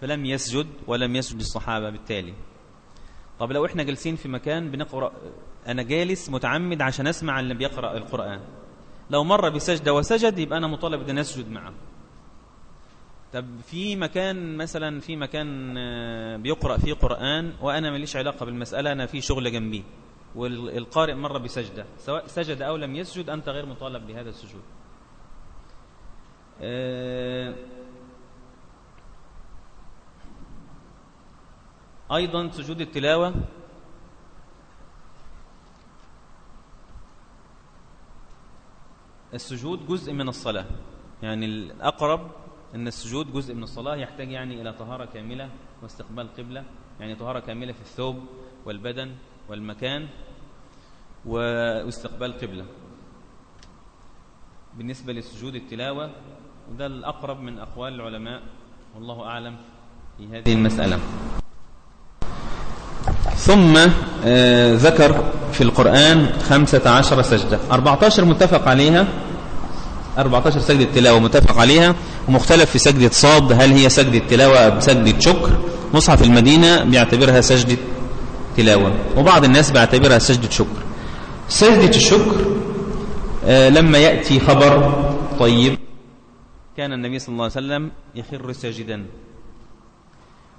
S1: فلم يسجد ولم يسجد الصحابة بالتالي. طب لو إحنا جالسين في مكان بنقرأ أنا جالس متعمد عشان أسمع اللي بيقرأ القرآن. لو مر بسجدة وسجد يبقى أنا مطالب أن أسجد معه. طب في مكان مثلا في مكان آه، بيقرأ فيه قرآن وأنا ماليش علاقة بالمسألة أنا في شغل جنبي والقارئ مر بسجدة سواء سجد أو لم يسجد أنت غير مطالب بهذا السجود. آه، أيضا سجود التلاوة. السجود جزء من الصلاة. يعني الأقرب أن السجود جزء من الصلاة يحتاج يعني إلى طهارة كاملة واستقبال قبلة. يعني طهارة كاملة في الثوب والبدن والمكان واستقبال قبلة. بالنسبة لسجود التلاوة وده الأقرب من أقوال العلماء والله أعلم في هذه المسألة. ثم آه، ذكر في القرآن خمسة عشر سجدة. 14 متفق عليها. 14 سجدة تلاوة متفق عليها. ومختلف في سجدة صاد هل هي سجدة تلاوة أو سجدة شكر؟ مصحف المدينة بيعتبرها سجدة تلاوة وبعض الناس بيعتبرها سجدة شكر. سجدة الشكر آه لما يأتي خبر طيب كان النبي صلى الله عليه وسلم يخر ساجدا.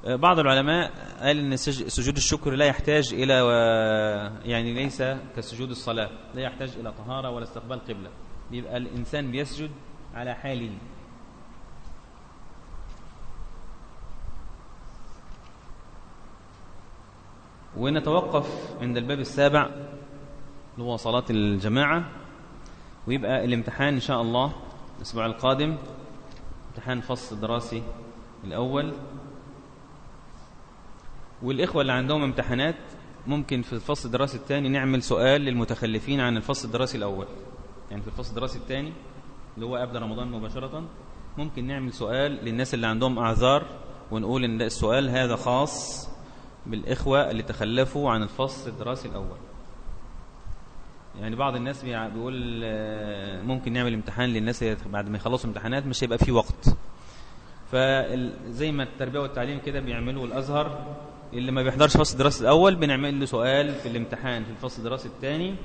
S1: بعض العلماء قال إن سجود الشكر لا يحتاج إلى و... يعني ليس كسجود الصلاة لا يحتاج إلى طهارة ولا استقبال قبلة. بيبقى الإنسان بيسجد على حاله. ونتوقف عند الباب السابع اللي هو صلاة الجماعة. ويبقى الامتحان إن شاء الله الأسبوع القادم امتحان فصل دراسي الأول. والإخوة اللي عندهم امتحانات ممكن في الفصل الدراسي الثاني نعمل سؤال للمتخلفين عن الفصل الدراسي الأول. يعني في الفصل الدراسي الثاني اللي هو قبل رمضان مباشرة ممكن نعمل سؤال للناس اللي عندهم أعذار ونقول إن السؤال هذا خاص بالإخوة اللي تخلفوا عن الفصل الدراسي الأول. يعني بعض الناس بيقول آه، ممكن نعمل امتحان للناس بعد ما يخلصوا امتحانات مش هيبقى في وقت. فزي ما التربية والتعليم كده بيعملوا الأزهر اللي ما بيحضرش فصل الدراسي الأول بنعمل له سؤال في الامتحان في الفصل الدراسي الثاني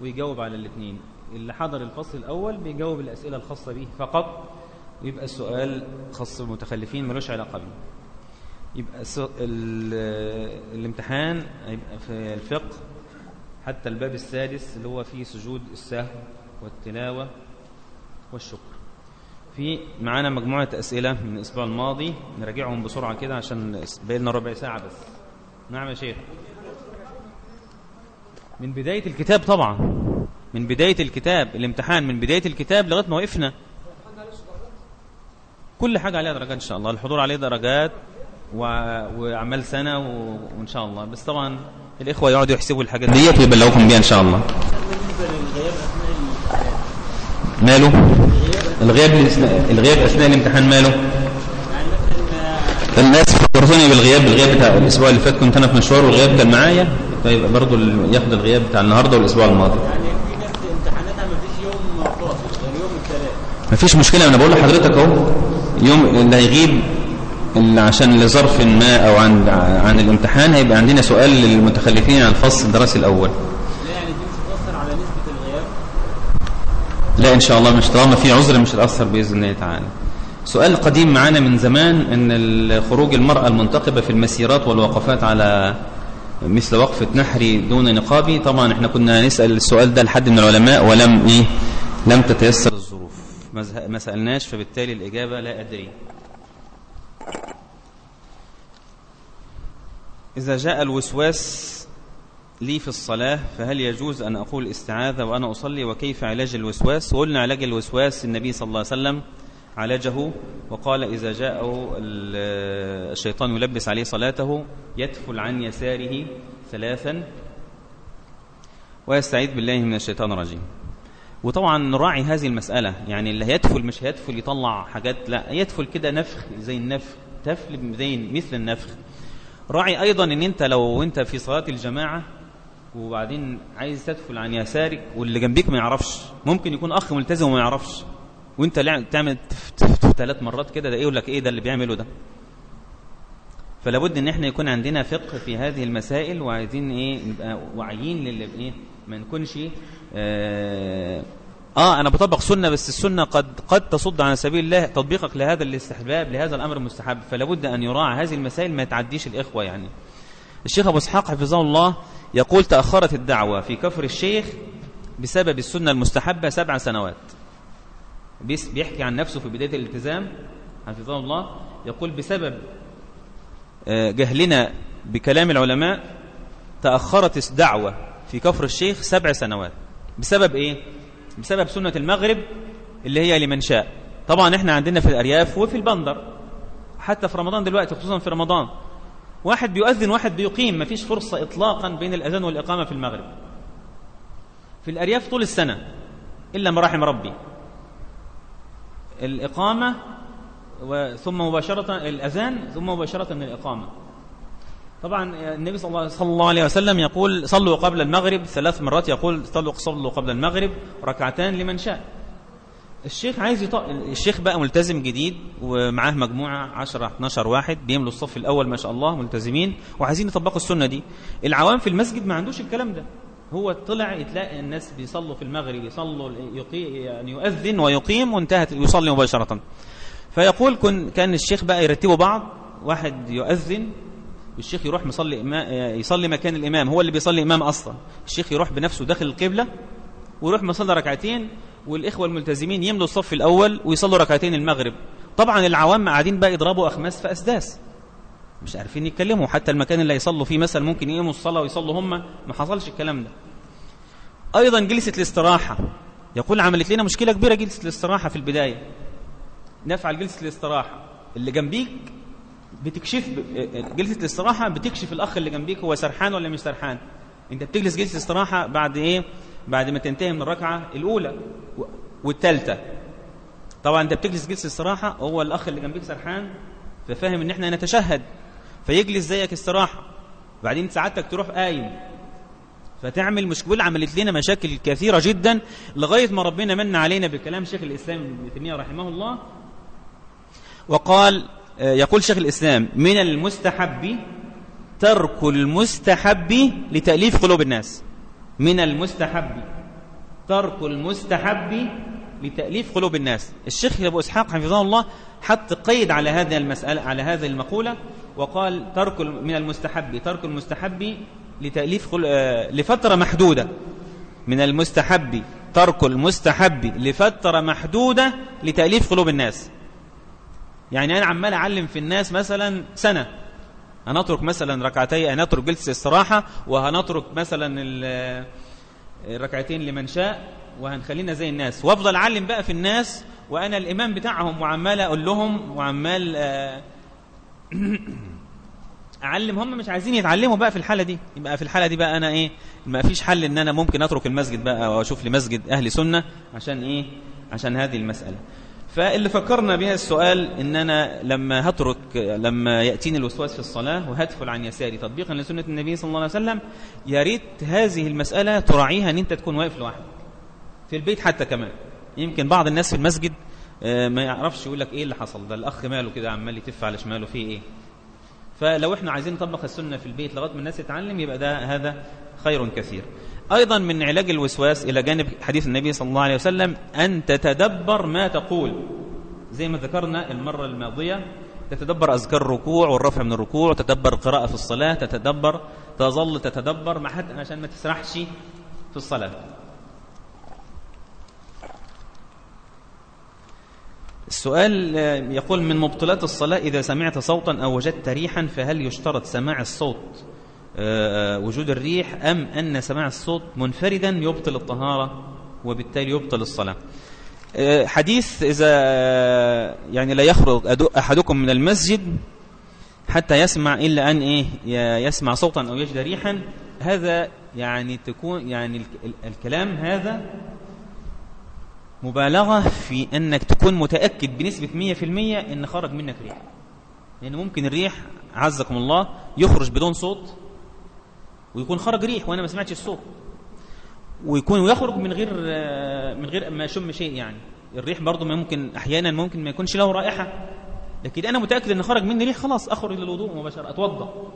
S1: ويجاوب على الاثنين. اللي حضر الفصل الأول بيجاوب الأسئلة الخاصة به فقط. ويبقى السؤال خاص بالمتخلفين ملوش علاقة به يبقى الامتحان هيبقى في الفقه. حتى الباب السادس اللي هو فيه سجود السهو والتلاوة والشكر. في معانا مجموعة أسئلة من الأسبوع الماضي. نراجعهم بسرعة كده عشان بقينا ربع ساعة بس. نعم يا شيخ. من بداية الكتاب طبعا. من بداية الكتاب الامتحان من بداية الكتاب لغاية ما وقفنا. كل حاجة عليها درجات إن شاء الله. الحضور عليه درجات و... وأعمال سنة و... وإن شاء الله. بس طبعا الإخوة يقعدوا يحسبوا الحاجات ديت ويبلغوكم بيها إن شاء الله. ماله؟ الغياب الغياب أثناء الامتحان ماله؟ الناس فكرتوني بالغياب بالغياب بتاع الأسبوع اللي فات كنت أنا في مشوار والغياب كان معايا فيبقى برضه ياخد الغياب بتاع النهارده والأسبوع الماضي.
S2: يعني في ناس امتحاناتها ما فيش يوم فاصل غير يوم الثلاث
S1: مفيش مشكلة أنا بقول لحضرتك أهو يوم اللي هيغيب اللي عشان لظرف ما أو عن عن الامتحان هيبقى عندنا سؤال للمتخلفين عن الفصل الدراسي الأول
S2: لا يعني دي مش هتأثر على نسبة الغياب
S1: لا إن شاء الله مش طالما في عذر مش هتأثر بإذن الله تعالى. سؤال قديم معانا من زمان أن خروج المرأة المنتقبة في المسيرات والوقفات على مثل وقفة نحري دون نقابي طبعا إحنا كنا نسأل السؤال ده لحد من العلماء ولم إيه؟ لم تتيسر الظروف. ما سألناش فبالتالي الإجابة لا أدري. إذا جاء الوسواس لي في الصلاة فهل يجوز أن أقول استعاذة وأنا أصلي؟ وكيف علاج الوسواس؟ وقلنا علاج الوسواس النبي صلى الله عليه وسلم عالجه وقال إذا جاءه ال- الشيطان يلبس عليه صلاته يدفل عن يساره ثلاثا ويستعيذ بالله من الشيطان الرجيم. وطبعا نراعي هذه المسألة يعني اللي هيدفل مش هيدفل يطلع حاجات لا يدفل كده نفخ زي النفخ تفل زي مثل النفخ. راعي أيضا أن أنت لو أنت في صلاة الجماعة وبعدين عايز تدخل عن يسارك واللي جنبيك ما يعرفش. ممكن يكون أخ ملتزم وما يعرفش. وأنت تعمل ثلاث مرات كده ده إيه؟ يقول إيه ده اللي بيعمله ده؟ فلا بد إن إحنا يكون عندنا فقه في هذه المسائل وعايزين إيه؟ نبقى واعيين للي إيه؟ ما نكونش آه, آه أنا بطبق سنة بس السنة قد قد تصد عن سبيل الله تطبيقك لهذا الاستحباب لهذا الأمر المستحب. فلا بد أن يراعى هذه المسائل ما تعديش الإخوة يعني. الشيخ أبو إسحاق حفظه الله يقول تأخرت الدعوة في كفر الشيخ بسبب السنة المستحبة سبع سنوات. بيحكي عن نفسه في بداية الالتزام حفظه الله يقول بسبب آه، جهلنا بكلام العلماء تأخرت الدعوة في كفر الشيخ سبع سنوات. بسبب إيه؟ بسبب سنة المغرب اللي هي لمن شاء. طبعا إحنا عندنا في الأرياف وفي البندر حتى في رمضان دلوقتي خصوصا في رمضان واحد بيؤذن واحد بيقيم. مفيش فرصة إطلاقا بين الأذان والإقامة في المغرب. في الأرياف طول السنة إلا ما رحم ربي. الإقامة ثم مباشرة الأذان ثم مباشرة من الإقامة. طبعا النبي صلى الله, عليه وسلم يقول صلوا قبل المغرب ثلاث مرات يقول صلوا قبل المغرب ركعتان لمن شاء. الشيخ عايز يط... الشيخ بقى ملتزم جديد ومعاه مجموعة 10 12 واحد بيملوا الصف الأول ما شاء الله ملتزمين وعايزين يطبقوا السنة دي. العوام في المسجد ما عندوش الكلام ده. هو طلع يتلاقي الناس بيصلوا في المغرب يصلوا يقي... يعني يؤذن ويقيم وانتهت يصلي مباشرة. فيقول كن كان الشيخ بقى يرتبوا بعض واحد يؤذن الشيخ يروح مصلي إما... يصلي مكان الإمام هو اللي بيصلي إمام أصلا. الشيخ يروح بنفسه داخل القبلة ويروح مصلي ركعتين والإخوة الملتزمين يملوا الصف الأول ويصلوا ركعتين المغرب. طبعا العوام قاعدين بقى يضربوا أخماس في أسداس. مش عارفين يتكلموا. حتى المكان اللي هيصلوا فيه مثلا ممكن يقيموا الصلاة ويصلوا هم. ما حصلش الكلام ده. أيضا جلسة الاستراحة. يقول عملت لنا مشكلة كبيرة جلسة الاستراحة في البداية. نفعل جلسة الاستراحة. اللي جنبيك بتكشف جلسة الاستراحة بتكشف الأخ اللي جنبيك هو سرحان ولا مش سرحان. أنت بتجلس جلسة استراحة بعد إيه؟ بعد ما تنتهي من الركعة الأولى والثالثة. طبعا أنت بتجلس جلسة استراحة هو الأخ اللي جنبيك سرحان ففاهم إن إحنا نتشهد فيجلس زيك استراحة. بعدين سعادتك تروح قايم. فتعمل مشكلة عملت لنا مشاكل كثيرة جدا لغاية ما ربنا من علينا بكلام شيخ الإسلام ابن تيمية رحمه الله. وقال يقول شيخ الإسلام من المستحب ترك المستحب لتأليف قلوب الناس. من المستحب. ترك المستحب لتأليف قلوب الناس. الشيخ أبو إسحاق حفظه الله حط قيد على هذه المسألة على هذه المقولة وقال ترك من المستحب ترك المستحب لتأليف قل... لفترة محدودة. من المستحب ترك المستحب لفترة محدودة لتأليف قلوب الناس. يعني أنا عمال أعلم في الناس مثلا سنة. هنترك مثلا ركعتي هنترك جلسة استراحة وهنترك مثلا الركعتين لمن شاء وهنخلينا زي الناس. وأفضل أعلم بقى في الناس وأنا الإمام بتاعهم وعمال أقول لهم وعمال آه، أعلم. هم مش عايزين يتعلموا بقى في الحالة دي. يبقى في الحالة دي بقى أنا إيه ما فيش حل إن أنا ممكن أترك المسجد بقى واشوف لي مسجد أهل سنة عشان إيه؟ عشان هذه المسألة. فاللي فكرنا بها السؤال ان أنا لما هترك لما يأتيني الوسواس في الصلاة وهدفل عن يساري تطبيقا لسنة النبي صلى الله عليه وسلم يا ريت هذه المسألة تراعيها إن أنت تكون واقف لوحدك. في البيت حتى كمان. يمكن بعض الناس في المسجد آه، ما يعرفش يقول لك إيه اللي حصل ده الأخ ماله كده عمال يتف على شماله فيه إيه. فلو إحنا عايزين نطبق السنة في البيت لغاية ما الناس تتعلم يبقى ده هذا خير كثير. أيضا من علاج الوسواس إلى جانب حديث النبي صلى الله عليه وسلم أن تتدبر ما تقول. زي ما ذكرنا المرة الماضية تتدبر أذكار الركوع والرفع من الركوع وتتدبر القراءه في الصلاة تتدبر تظل تتدبر ما حتى عشان ما تسرحش في الصلاة. السؤال آه، يقول من مبطلات الصلاة إذا سمعت صوتا أو وجدت ريحا فهل يشترط سماع الصوت؟ وجود الريح أم أن سماع الصوت منفردا يبطل الطهارة وبالتالي يبطل الصلاة. آه، حديث إذا آه، يعني لا يخرج أحدكم من المسجد حتى يسمع إلا أن إيه يسمع صوتا أو يجد ريحا هذا يعني تكون يعني ال- ال- الكلام هذا مبالغة في أنك تكون متأكد بنسبة 100% أن خرج منك ريح. لأن ممكن الريح عزكم الله يخرج بدون صوت ويكون خرج ريح وأنا ما سمعتش الصوت. ويكون ويخرج من غير من غير ما يشم شيء يعني. الريح برضه ممكن أحيانا ممكن ما يكونش له رائحة. لكن أنا متأكد أن خرج مني ريح خلاص أخرج للوضوء مباشرة أتوضأ.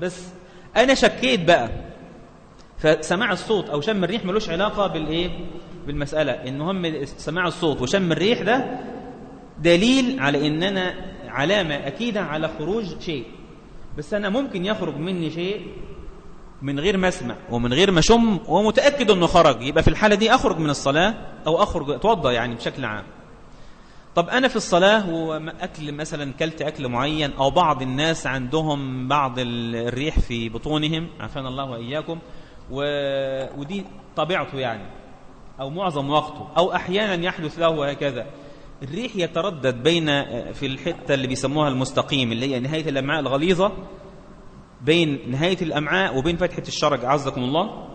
S1: بس أنا شكيت بقى. فسماع الصوت أو شم الريح ملوش علاقة بالإيه؟ بالمسألة. المهم سماع الصوت وشم الريح ده دليل على إن أنا علامة أكيدة على خروج شيء. بس أنا ممكن يخرج مني شيء من غير ما اسمع ومن غير ما اشم ومتأكد إنه خرج. يبقى في الحالة دي أخرج من الصلاة أو أخرج اتوضا يعني بشكل عام. طب أنا في الصلاة وأكل مثلا كلت أكل معين أو بعض الناس عندهم بعض ال- الريح في بطونهم عافانا الله وإياكم و... ودي طبيعته يعني أو معظم وقته أو أحيانا يحدث له هكذا الريح يتردد بين في الحتة اللي بيسموها المستقيم اللي هي نهاية الأمعاء الغليظة بين نهاية الأمعاء وبين فتحة الشرج عزكم الله.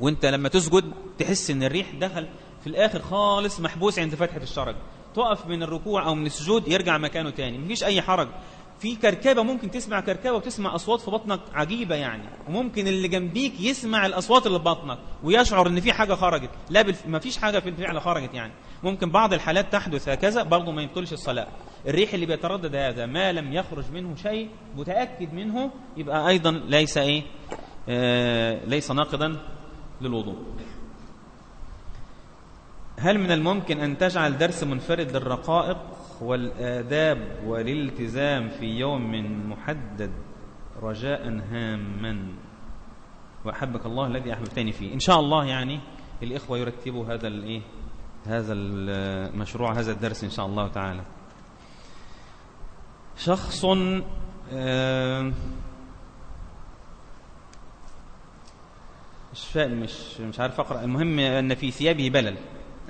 S1: وأنت لما تسجد تحس إن الريح دخل في الآخر خالص محبوس عند فتحة الشرج تقف من الركوع أو من السجود يرجع مكانه تاني. مفيش أي حرج. في كركبة ممكن تسمع كركبة وتسمع أصوات في بطنك عجيبة يعني. وممكن اللي جنبيك يسمع الأصوات اللي في بطنك ويشعر إن في حاجة خرجت. لا بالف... ما فيش حاجة في الفعل خرجت يعني. ممكن بعض الحالات تحدث هكذا برضه ما يبطلش الصلاة. الريح اللي بيتردد هذا ما لم يخرج منه شيء متأكد منه يبقى أيضا ليس إيه؟ آه ليس ناقضا للوضوء. هل من الممكن أن تجعل درس منفرد للرقائق والآداب والالتزام في يوم محدد رجاء هاما؟ وأحبك الله الذي أحببتني فيه. إن شاء الله يعني الإخوة يرتبوا هذا الإيه؟ هذا المشروع هذا الدرس إن شاء الله تعالى. شخص مش مش مش عارف أقرأ. المهم أن في ثيابه بلل.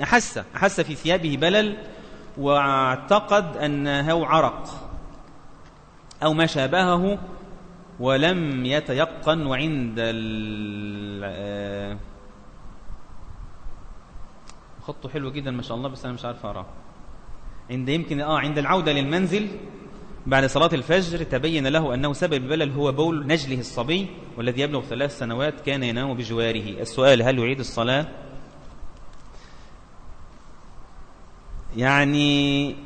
S1: أحس أحس في ثيابه بلل واعتقد أنه عرق أو ما شابهه ولم يتيقن وعند آه، خطه حلو جدا ما شاء الله بس أنا مش عارف اقراه عند يمكن آه عند العودة للمنزل بعد صلاة الفجر تبين له أنه سبب البلل هو بول نجله الصبي والذي يبلغ ثلاث سنوات كان ينام بجواره. السؤال هل يعيد الصلاة؟ يعني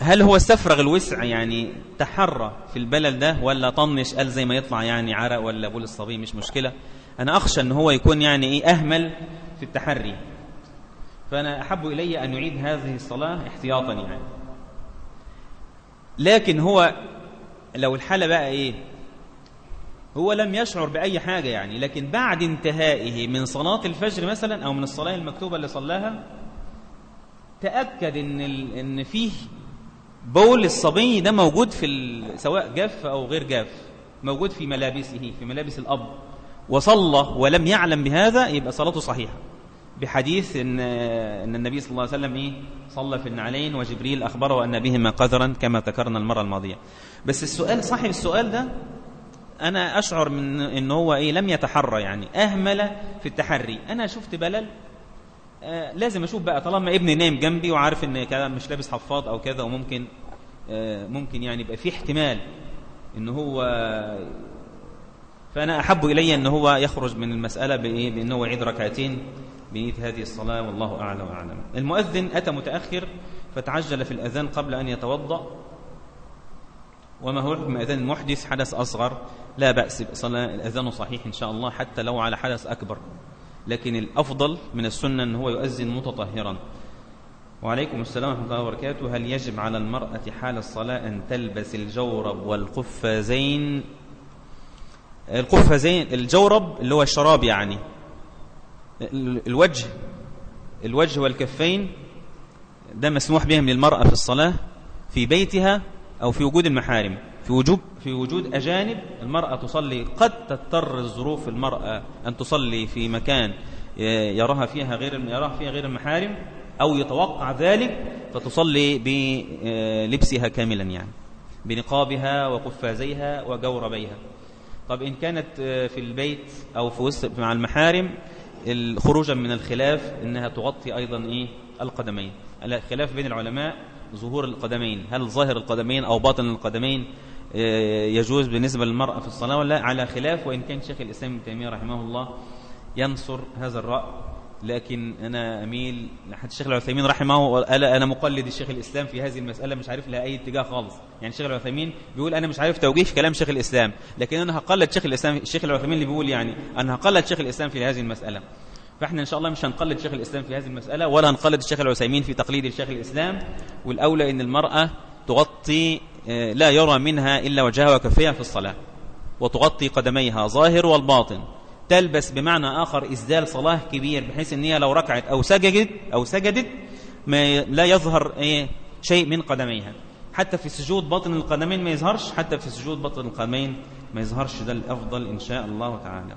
S1: هل هو استفرغ الوسع؟ يعني تحرى في البلل ده ولا طنش؟ قال زي ما يطلع يعني عرق ولا بول الصبي مش مشكلة. أنا أخشى أن هو يكون يعني إيه أهمل في التحري. فأنا أحب إلي أن يعيد هذه الصلاة احتياطا يعني لكن هو لو الحالة بقى إيه هو لم يشعر بأي حاجة يعني لكن بعد انتهائه من صلاة الفجر مثلا أو من الصلاة المكتوبة اللي صلاها تأكد إن. إن فيه بول الصبي ده موجود في. سواء جاف أو غير جاف موجود في ملابسه في ملابس الأب وصلى ولم يعلم بهذا يبقى صلاته صحيحة بحديث إن, إن النبي صلى الله عليه وسلم إيه؟ صلى في النعلين وجبريل أخبره أن بهما قذرا كما ذكرنا المرة الماضية. بس السؤال صاحب السؤال ده أنا أشعر من إن هو إيه؟ لم يتحرى يعني. أهمل في التحري. أنا شفت بلل آه لازم أشوف بقى طالما ابني نايم جنبي وعارف إن كذا مش لابس حفاض أو كذا وممكن آه ممكن يعني يبقى في احتمال إن هو فأنا أحب إلي أن هو يخرج من المسألة بإيه؟ بأنه هو يعيد ركعتين. بنية هذه الصلاة والله أعلى وأعلم. المؤذن أتى متأخر فتعجل في الأذان قبل أن يتوضأ. وما هو حكم أذان المحدث حدث أصغر. لا بأس صلاة الأذان صحيح إن شاء الله حتى لو على حدث أكبر. لكن الأفضل من السنة أن هو يؤذن متطهرا. وعليكم السلام ورحمة الله وبركاته. هل يجب على المرأة حال الصلاة أن تلبس الجورب والقفازين؟ القفازين الجورب اللي هو الشراب يعني. الوجه الوجه والكفين ده مسموح بهم للمرأة في الصلاة في بيتها أو في وجود المحارم. في وجوب في وجود أجانب المرأة تصلي. قد تضطر الظروف المرأة أن تصلي في مكان يراها فيها غير يراها فيها غير المحارم أو يتوقع ذلك فتصلي بلبسها كاملا يعني بنقابها وقفازيها وجوربيها. طب إن كانت في البيت أو في وسط مع المحارم خروجا من الخلاف إنها تغطي أيضا إيه؟ القدمين. الخلاف بين العلماء ظهور القدمين. هل ظاهر القدمين أو باطن القدمين يجوز بالنسبة للمرأة في الصلاة ولا؟ على خلاف وإن كان شيخ الإسلام ابن تيمية رحمه الله ينصر هذا الرأي. لكن أنا أميل لحد الشيخ العثيمين رحمه قال أنا مقلد الشيخ الإسلام في هذه المسألة مش عارف لها أي اتجاه خالص. يعني الشيخ العثيمين بيقول أنا مش عارف توجيه في كلام شيخ الإسلام لكن أنا هقلد شيخ الإسلام الشيخ العثيمين اللي بيقول يعني أنا هقلد شيخ الإسلام في هذه المسألة. فإحنا إن شاء الله مش هنقلد شيخ الإسلام في هذه المسألة ولا هنقلد الشيخ العثيمين في تقليد الشيخ الإسلام. والأولى إن المرأة تغطي لا يرى منها إلا وجهها وكفيها في الصلاة وتغطي قدميها ظاهر والباطن. تلبس بمعنى آخر اسدال صلاة كبير بحيث إن هي لو ركعت أو سجدت أو سجدت ما لا يظهر إيه شيء من قدميها. حتى في سجود باطن القدمين ما يظهرش حتى في سجود باطن القدمين ما يظهرش. ده الأفضل إن شاء الله تعالى.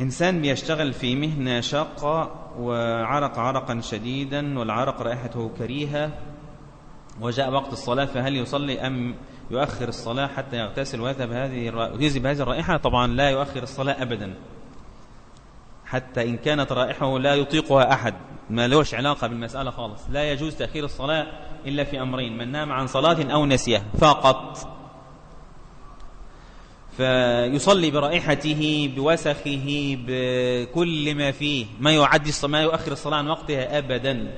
S1: إنسان بيشتغل في مهنة شاقة وعرق عرقا شديدا والعرق رائحته كريهة وجاء وقت الصلاة فهل يصلي أم يؤخر الصلاة حتى يغتسل ويذهب هذه ويذهب هذه الرائحة؟ طبعا لا يؤخر الصلاة أبدا. حتى إن كانت رائحة لا يطيقها أحد. ما لهش علاقة بالمسألة خالص. لا يجوز تأخير الصلاة إلا في أمرين. من نام عن صلاة أو نسيه فقط. فيصلي برائحته بوسخه بكل ما فيه. ما يعدي ما يؤخر الصلاة عن وقتها أبدا.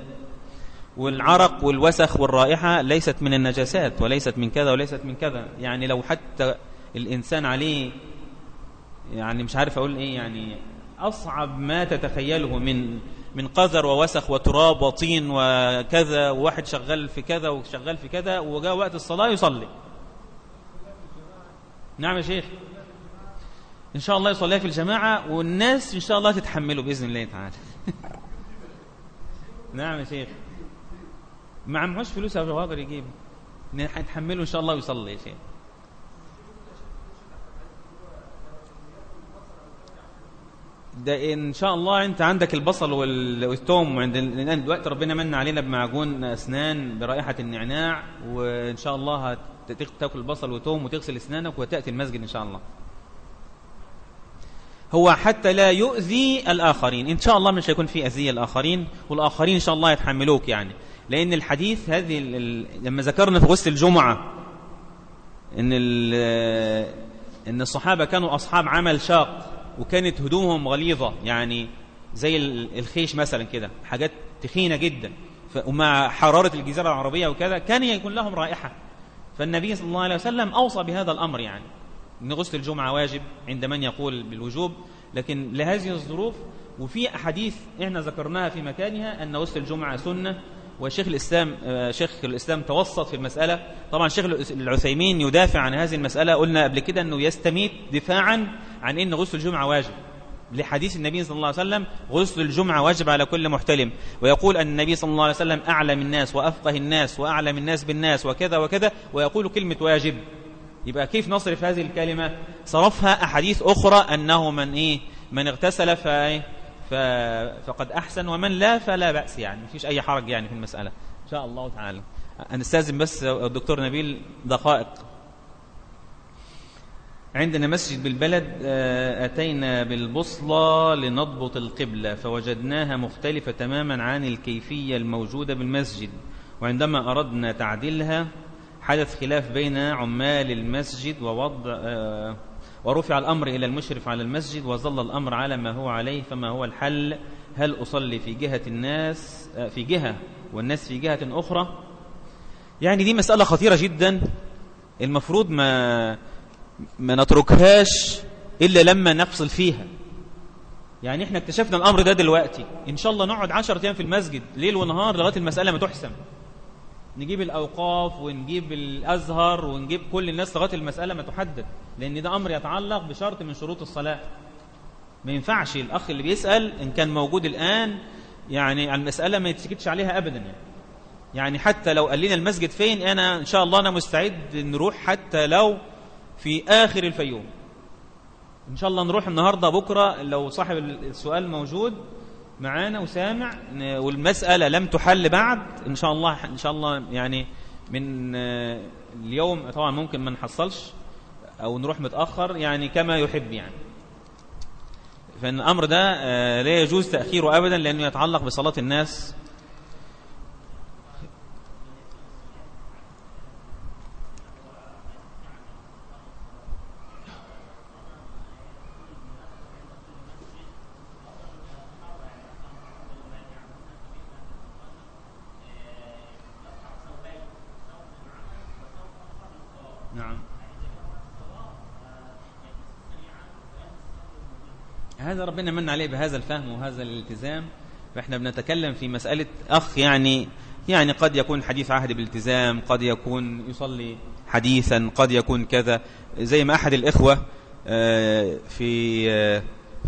S1: والعرق والوسخ والرائحة ليست من النجاسات وليست من كذا وليست من كذا. يعني لو حتى الإنسان عليه يعني مش عارف أقول إيه يعني أصعب ما تتخيله من من قذر ووسخ وتراب وطين وكذا وواحد شغال في كذا وشغال في كذا وجاء وقت الصلاة يصلي. نعم يا شيخ. إن شاء الله يصليها في الجماعة والناس إن شاء الله تتحمله بإذن الله تعالى. نعم يا شيخ. ما معهوش فلوس يا جوابر يجيب. هيتحمله إن شاء الله ويصلي يا شيخ. ده إن شاء الله أنت عندك البصل والثوم وعند دلوقتي ربنا من علينا بمعجون أسنان برائحة النعناع وإن شاء الله تاكل البصل والثوم وتغسل أسنانك وتأتي المسجد إن شاء الله. هو حتى لا يؤذي الآخرين. إن شاء الله مش هيكون في أذية الآخرين والآخرين إن شاء الله يتحملوك يعني. لأن الحديث هذه لما ذكرنا في غسل الجمعة ان ان الصحابة كانوا أصحاب عمل شاق وكانت هدومهم غليظة يعني زي الخيش مثلا كده حاجات تخينة جدا. ومع حرارة الجزيرة العربية وكذا كان يكون لهم رائحة. فالنبي صلى الله عليه وسلم أوصى بهذا الأمر يعني أن غسل الجمعة واجب عند من يقول بالوجوب. لكن لهذه الظروف وفي أحاديث إحنا ذكرناها في مكانها أن غسل الجمعة سنة وشيخ الإسلام شيخ الإسلام توسط في المسألة. طبعا شيخ العثيمين يدافع عن هذه المسألة. قلنا قبل كده أنه يستميت دفاعا عن أن غسل الجمعة واجب. لحديث النبي صلى الله عليه وسلم غسل الجمعة واجب على كل محتلم. ويقول أن النبي صلى الله عليه وسلم أعلم الناس وأفقه الناس وأعلم الناس بالناس وكذا وكذا. ويقول كلمة واجب. يبقى كيف نصرف هذه الكلمة؟ صرفها أحاديث أخرى أنه من إيه؟ من اغتسل فإيه؟ فقد أحسن ومن لا فلا بأس يعني. مفيش أي حرج يعني في المسألة. إن شاء الله تعالى. هنستاذن بس الدكتور نبيل دقائق. عندنا مسجد بالبلد آه، أتينا بالبصلة لنضبط القبلة فوجدناها مختلفة تماما عن الكيفية الموجودة بالمسجد. وعندما أردنا تعديلها حدث خلاف بين عمال المسجد ووضع آه، ورفع الأمر إلى المشرف على المسجد وظل الأمر على ما هو عليه فما هو الحل؟ هل أصلي في جهة الناس آه، في جهة والناس في جهة أخرى؟ يعني دي مسألة خطيرة جدا المفروض ما ما نتركهاش إلا لما نفصل فيها. يعني إحنا اكتشفنا الأمر ده دلوقتي. إن شاء الله نقعد عشر أيام في المسجد ليل ونهار لغاية المسألة ما تحسم. نجيب الأوقاف ونجيب الأزهر ونجيب كل الناس لغاية المسألة ما تحدد لأن ده أمر يتعلق بشرط من شروط الصلاة ما ينفعش الأخ اللي بيسأل إن كان موجود الآن يعني المسألة ما يتسكتش عليها أبدا يعني. يعني حتى لو قال لنا المسجد فين أنا إن شاء الله أنا مستعد نروح حتى لو في آخر الفيوم إن شاء الله نروح النهاردة بكرة لو صاحب السؤال موجود معانا وسامع. والمسألة لم تحل بعد. إن شاء الله إن شاء الله يعني من اليوم طبعا ممكن ما نحصلش أو نروح متأخر. يعني كما يحب يعني. فإن الأمر ده لا يجوز تأخيره أبدا لأنه يتعلق بصلاة الناس هذا ربنا من عليه بهذا الفهم وهذا الالتزام. فإحنا بنتكلم في مسألة أخ يعني يعني قد يكون حديث عهد بالالتزام قد يكون يصلي حديثا قد يكون كذا. زي ما أحد الإخوة آه، في آه،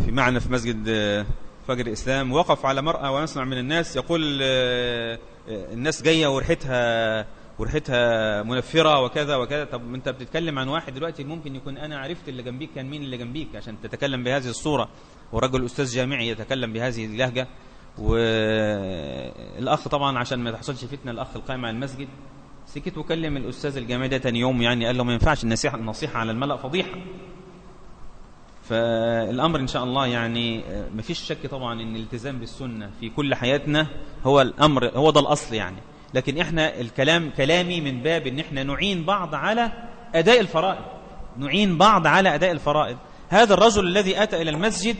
S1: في معنا في مسجد آه، فجر الإسلام وقف على مرأة ونسمع من الناس يقول الناس جاية وريحتها وريحتها منفرة وكذا وكذا. طب أنت بتتكلم عن واحد دلوقتي ممكن يكون أنا عرفت اللي جنبيك كان مين اللي جنبيك؟ عشان تتكلم بهذه الصورة. ورجل أستاذ جامعي يتكلم بهذه اللهجة والأخ طبعا عشان ما تحصلش فتنة الأخ القائم على المسجد سكت وكلم الأستاذ الجامعي ده تاني يوم يعني قال له ما ينفعش النصيحة النصيحة على الملأ فضيحة. فالأمر إن شاء الله يعني ما فيش شك طبعا إن الالتزام بالسنة في كل حياتنا هو الأمر هو ده الأصل يعني. لكن إحنا الكلام كلامي من باب إن إحنا نعين بعض على أداء الفرائض نعين بعض على أداء الفرائض. هذا الرجل الذي أتى إلى المسجد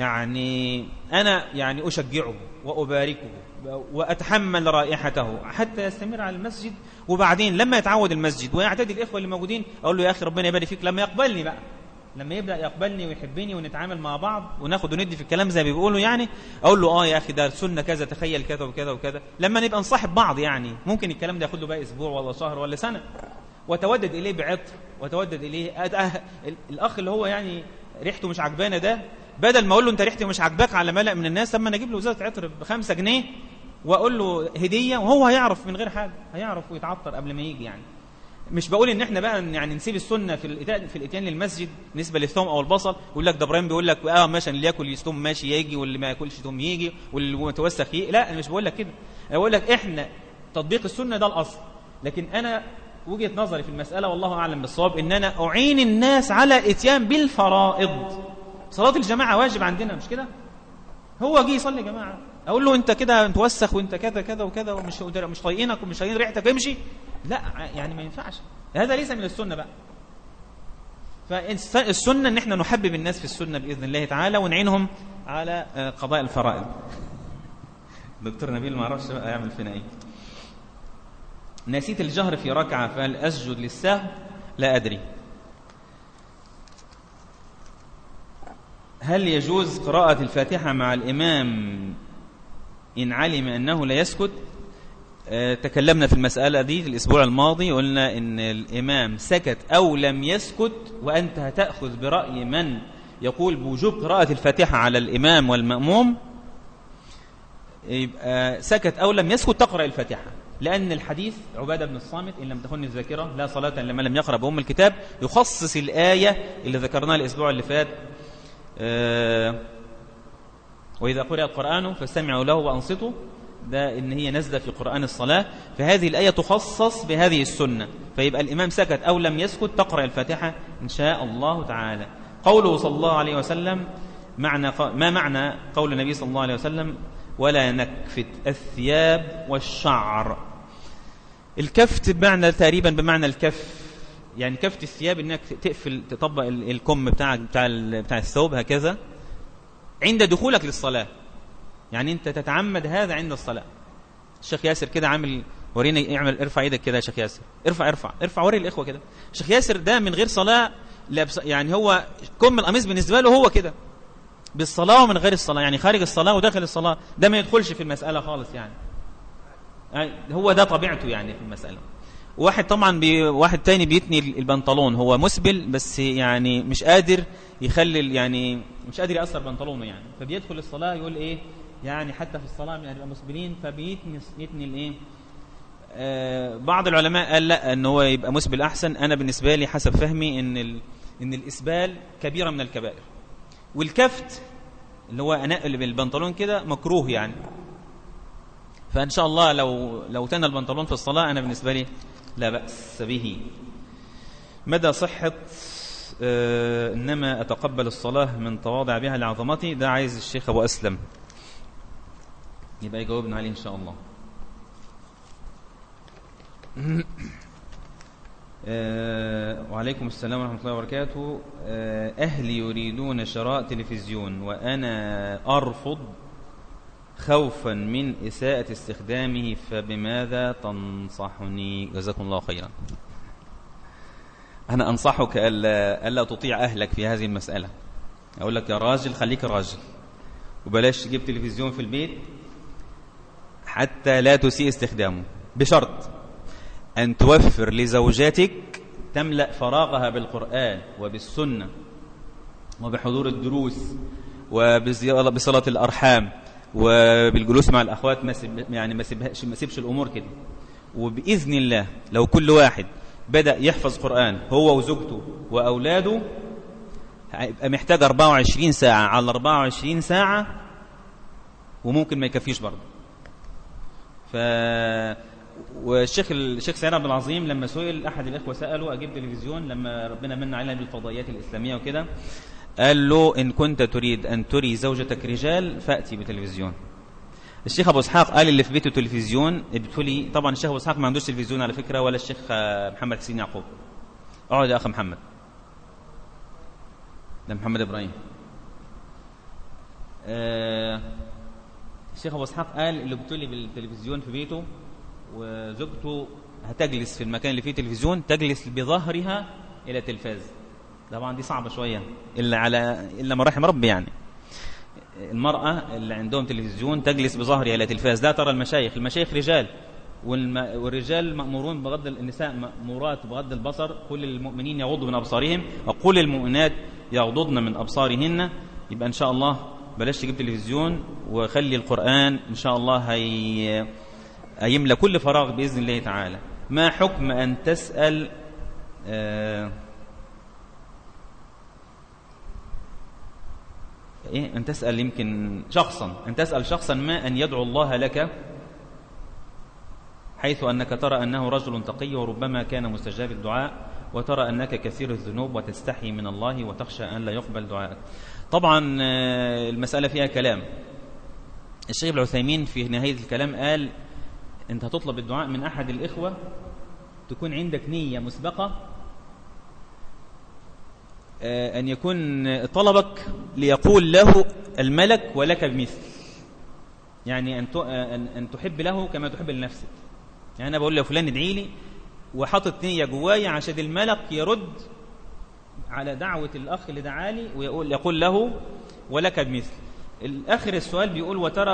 S1: يعني أنا يعني أشجعه وأباركه وأتحمل رائحته حتى يستمر على المسجد وبعدين لما يتعود المسجد ويعتدي الإخوة اللي موجودين أقول له يا أخي ربنا يبارك فيك لما يقبلني بقى لما يبدأ يقبلني ويحبني ونتعامل مع بعض وناخد وندي في الكلام زي ما بيقولوا يعني أقول له آه يا أخي ده سنه كذا تخيل كذا وكذا وكذا لما نبقى نصاحب بعض يعني ممكن الكلام ده ياخد له بقى أسبوع ولا شهر ولا سنة. وتودد إليه بعطر وتودد إليه أه الأخ اللي هو يعني ريحته مش عجبانة ده بدل ما أقول له أنت ريحتي مش عاجباك على ملأ من الناس لما أنا أجيب له ازازه عطر ب 5 جنيه وأقول له هدية وهو هيعرف من غير حاجة هيعرف ويتعطر قبل ما يجي يعني. مش بقول إن إحنا بقى يعني نسيب السنة في الاتيان في الإتيان للمسجد بالنسبة للثوم أو البصل يقول لك ده إبراهيم بيقول لك آه ماشي اللي ياكل يستوم ماشي يجي واللي ما ياكلش ثوم يجي واللي متوسخ يجي. لا أنا مش بقول لك كده. أنا بقول لك إحنا تطبيق السنة ده الأصل. لكن أنا وجهة نظري في المسألة والله أعلم بالصواب إن أنا أعين الناس على إتيان بالفرائض. صلاة الجماعة واجب عندنا مش كده؟ هو جه يصلي جماعة أقول له أنت كده متوسخ وأنت كذا كذا وكذا ومش مش طايقينك ومش طايقين ريحتك امشي. لا يعني ما ينفعش. هذا ليس من السنة بقى. فالسنه إن إحنا نحبب الناس في السنة بإذن الله تعالى ونعينهم على قضاء الفرائض. دكتور نبيل ما أعرفش بقى يعمل فينا إيه. نسيت الجهر في ركعة فهل أسجد للسهو؟ لا أدري. هل يجوز قراءة الفاتحة مع الإمام إن علم أنه لا يسكت؟ آه، تكلمنا في المسألة دي في الأسبوع الماضي قلنا إن الإمام سكت أو لم يسكت وأنت هتأخذ برأي من يقول بوجوب قراءة الفاتحة على الإمام والمأموم يبقى سكت أو لم يسكت تقرأ الفاتحة لأن الحديث عبادة بن الصامت إن لم تكن الذاكرة لا صلاة لمن لم يقرأ بأم الكتاب يخصص الآية اللي ذكرناها الأسبوع اللي فات وإذا قرأ القرآن فاستمعوا له وأنصتوا. ده إن هي نزل في قرآن الصلاة. فهذه الآية تخصص بهذه السنة. فيبقى الإمام سكت أو لم يسكت تقرأ الفاتحة إن شاء الله تعالى. قوله صلى الله عليه وسلم معنى ما معنى قول النبي صلى الله عليه وسلم؟ ولا نكفت الثياب والشعر. الكفت بمعنى تقريبا بمعنى الكف. يعني كفت الثياب إنك تقفل تطبق الكم بتاع بتاع بتاع الثوب هكذا عند دخولك للصلاة. يعني أنت تتعمد هذا عند الصلاة. الشيخ ياسر كده عامل وريني اعمل ارفع إيدك كده يا شيخ ياسر. ارفع ارفع ارفع وري الإخوة كده. الشيخ ياسر ده من غير صلاة لابس يعني هو كم القميص بالنسبة له هو كده. بالصلاة ومن غير الصلاة. يعني خارج الصلاة وداخل الصلاة. ده ما يدخلش في المسألة خالص يعني هو ده طبيعته يعني في المسألة. واحد طبعا بي واحد تاني بيتني البنطلون. هو مسبل بس يعني مش قادر يخلي يعني مش قادر يأثر بنطلونه يعني. فبيدخل الصلاة يقول إيه يعني حتى في الصلاة يعني مسبلين. فبيتني يتني الايه آه بعض العلماء قال لأ إن هو يبقى مسبل أحسن. أنا بالنسبة لي حسب فهمي إن ال إن الإسبال كبيرة من الكبائر. والكفت اللي هو أنقل بالبنطلون كده مكروه يعني. فإن شاء الله لو لو تنى البنطلون في الصلاة أنا بالنسبة لي لا بأس به. مدى صحة آه إنما أتقبل الصلاة من تواضع بها لعظمتي ده عايز الشيخ أبو أسلم. يبقى يجاوبنا عليه إن شاء الله. آه وعليكم السلام ورحمة الله وبركاته. آه أهلي يريدون شراء تلفزيون وأنا أرفض خوفا من إساءة استخدامه فبماذا تنصحني؟ جزاكم الله خيرا. أنا أنصحك ألا, ألا تطيع أهلك في هذه المسألة. أقول لك يا راجل خليك راجل. وبلاش تجيب تلفزيون في البيت حتى لا تسيء استخدامه. بشرط أن توفر لزوجاتك تملأ فراغها بالقرآن وبالسنة وبحضور الدروس وبصلة الأرحام. وبالجلوس مع الأخوات ما يعني ما سيبهاش ما سيبش الأمور كده. وبإذن الله لو كل واحد بدأ يحفظ قرآن هو وزوجته وأولاده هيبقى محتاج 24 ساعة. على 24 ساعة وممكن ما يكفيش برضه. ف والشيخ الشيخ سعيد عبد العظيم لما سئل أحد الإخوة سأله أجيب تلفزيون لما ربنا من علينا بالفضائيات الإسلامية وكده. قال له إن كنت تريد أن تري زوجتك رجال فأتي بتلفزيون. الشيخ أبو إسحاق قال اللي في بيته تلفزيون بتقولي طبعا الشيخ أبو إسحاق ما عندوش تلفزيون على فكرة ولا الشيخ محمد حسين يعقوب. اقعد يا أخ محمد. ده محمد إبراهيم. آه الشيخ أبو إسحاق قال اللي بتقولي بالتلفزيون في بيته وزوجته هتجلس في المكان اللي فيه تلفزيون تجلس بظهرها إلى التلفاز. طبعا دي صعبة شوية. إلا على إلا من رحم ربي يعني. المرأة اللي عندهم تلفزيون تجلس بظهرها إلى تلفاز. لا ترى المشايخ المشايخ رجال. والرجال مأمورون بغض النساء مأمورات بغض البصر. كل المؤمنين يغضوا من أبصارهم. وكل المؤمنات يغضضن من أبصارهن. يبقى إن شاء الله بلاش تجيب تلفزيون وخلي القرآن. إن شاء الله هي... هيملى كل فراغ بإذن الله تعالى. ما حكم أن تسأل آه إيه؟ أن تسأل يمكن شخصا. أن تسأل شخصا ما أن يدعو الله لك حيث أنك ترى أنه رجل تقي وربما كان مستجاب الدعاء وترى أنك كثير الذنوب وتستحي من الله وتخشى أن لا يقبل دعائك طبعا المسألة فيها كلام. الشيخ العثيمين في نهاية الكلام قال أنت هتطلب الدعاء من أحد الإخوة تكون عندك نية مسبقة أن يكون طلبك ليقول له الملك ولك بمثل. يعني أن أن تحب له كما تحب لنفسك. يعني أنا بقول له فلان ادعي لي. وحاطط نية جوايا عشان الملك يرد على دعوة الأخ اللي دعالي ويقول يقول له ولك بمثل. الآخر السؤال بيقول وترى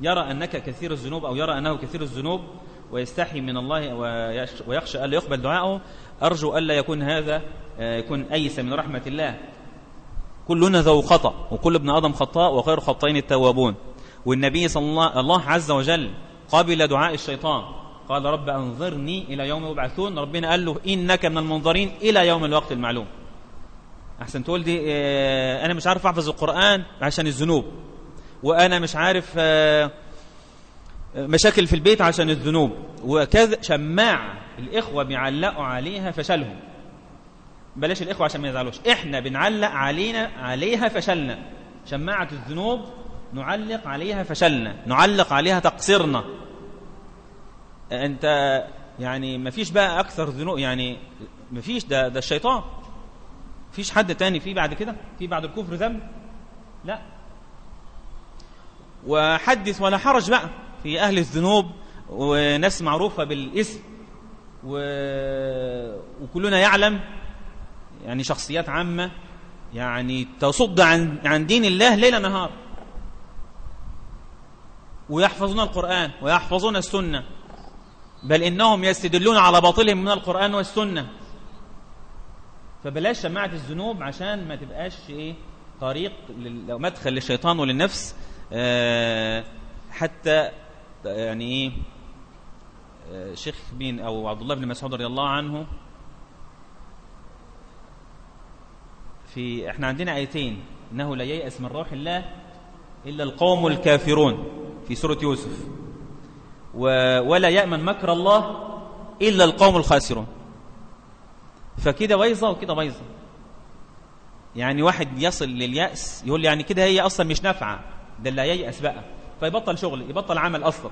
S1: ويرى أنك كثير الذنوب أو يرى أنه كثير الذنوب ويستحي من الله ويخشى ألا يقبل دعاءه. أرجو ألا يكون هذا يكون أيس من رحمة الله. كلنا ذو خطأ وكل ابن آدم خطاء وخير خطين التوابون. والنبي صلى الله, الله عز وجل قابل دعاء الشيطان قال رب أنظرني إلى يوم يبعثون. ربنا قال له إنك من المنظرين إلى يوم الوقت المعلوم. أحسن تقول دي آه، أنا مش عارف أحفظ القرآن عشان الذنوب وأنا مش عارف آه، مشاكل في البيت عشان الذنوب. وكذا شماعة الإخوة بيعلقوا عليها فشلهم. بلاش الإخوة عشان ما يزعلوش. إحنا بنعلق علينا عليها فشلنا. شماعة الذنوب نعلق عليها فشلنا. نعلق عليها تقصيرنا. أنت يعني ما فيش بقى أكثر ذنوب يعني ما فيش ده ده الشيطان. فيش حد تاني في بعد كده؟ في بعد الكفر ذنب؟ لا. وحدث ولا حرج بقى في أهل الذنوب وناس معروفة بالاسم و... وكلنا يعلم يعني شخصيات عامة يعني تصد عن عن دين الله ليل نهار. ويحفظون القرآن ويحفظون السنة. بل إنهم يستدلون على باطلهم من القرآن والسنة. فبلاش شماعة الذنوب عشان ما تبقاش إيه طريق لل- مدخل للشيطان وللنفس آه، حتى يعني إيه شيخ مين أو عبد الله بن مسعود رضي الله عنه في إحنا عندنا آيتين. إنه لا ييأس من روح الله إلا القوم الكافرون في سورة يوسف. ولا يأمن مكر الله إلا القوم الخاسرون. فكده بيضة وكده بيضة يعني واحد يصل لليأس يقول يعني كده هي أصلا مش نافعة. ده اللي ييأس بقى. فيبطل شغل يبطل عمل أصلا.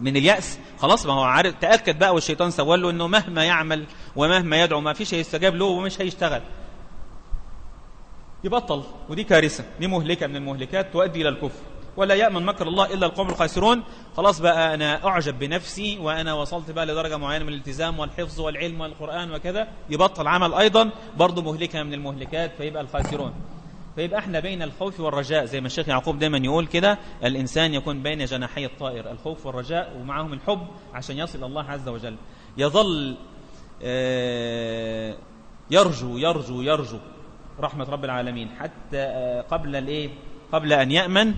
S1: من اليأس. خلاص ما هو عارف تأكد بقى والشيطان سوال له إنه مهما يعمل ومهما يدعو ما فيش هيستجاب له ومش هيشتغل. يبطل ودي كارثة. دي مهلكة من المهلكات تؤدي إلى الكفر. ولا يأمن مكر الله إلا القوم الخاسرون. خلاص بقى أنا أعجب بنفسي وأنا وصلت بقى لدرجة معينة من الالتزام والحفظ والعلم والقرآن وكذا. يبطل عمل أيضا برضه مهلكة من المهلكات فيبقى الخاسرون. فيبقى إحنا بين الخوف والرجاء زي ما الشيخ يعقوب دايما يقول كده الإنسان يكون بين جناحي الطائر الخوف والرجاء ومعهم الحب عشان يصل الله عز وجل. يظل آه، يرجو يرجو يرجو رحمة رب العالمين حتى آه، قبل الإيه؟ قبل أن يأمن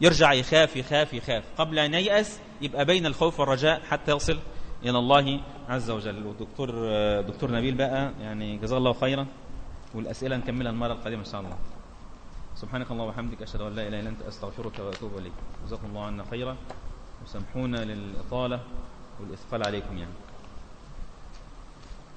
S1: يرجع يخاف يخاف يخاف. قبل أن ييأس يبقى بين الخوف والرجاء حتى يصل إلى الله عز وجل. ودكتور آه، دكتور نبيل بقى يعني جزاه الله خيرا والأسئلة نكملها المرة القادمة إن شاء الله. سبحانك اللهم وبحمدك أشهد أن لا إله إلا أنت أستغفرك وأتوب إليك. جزاكم الله عنا خيرا. وسامحونا للإطالة والإثقال عليكم يعني.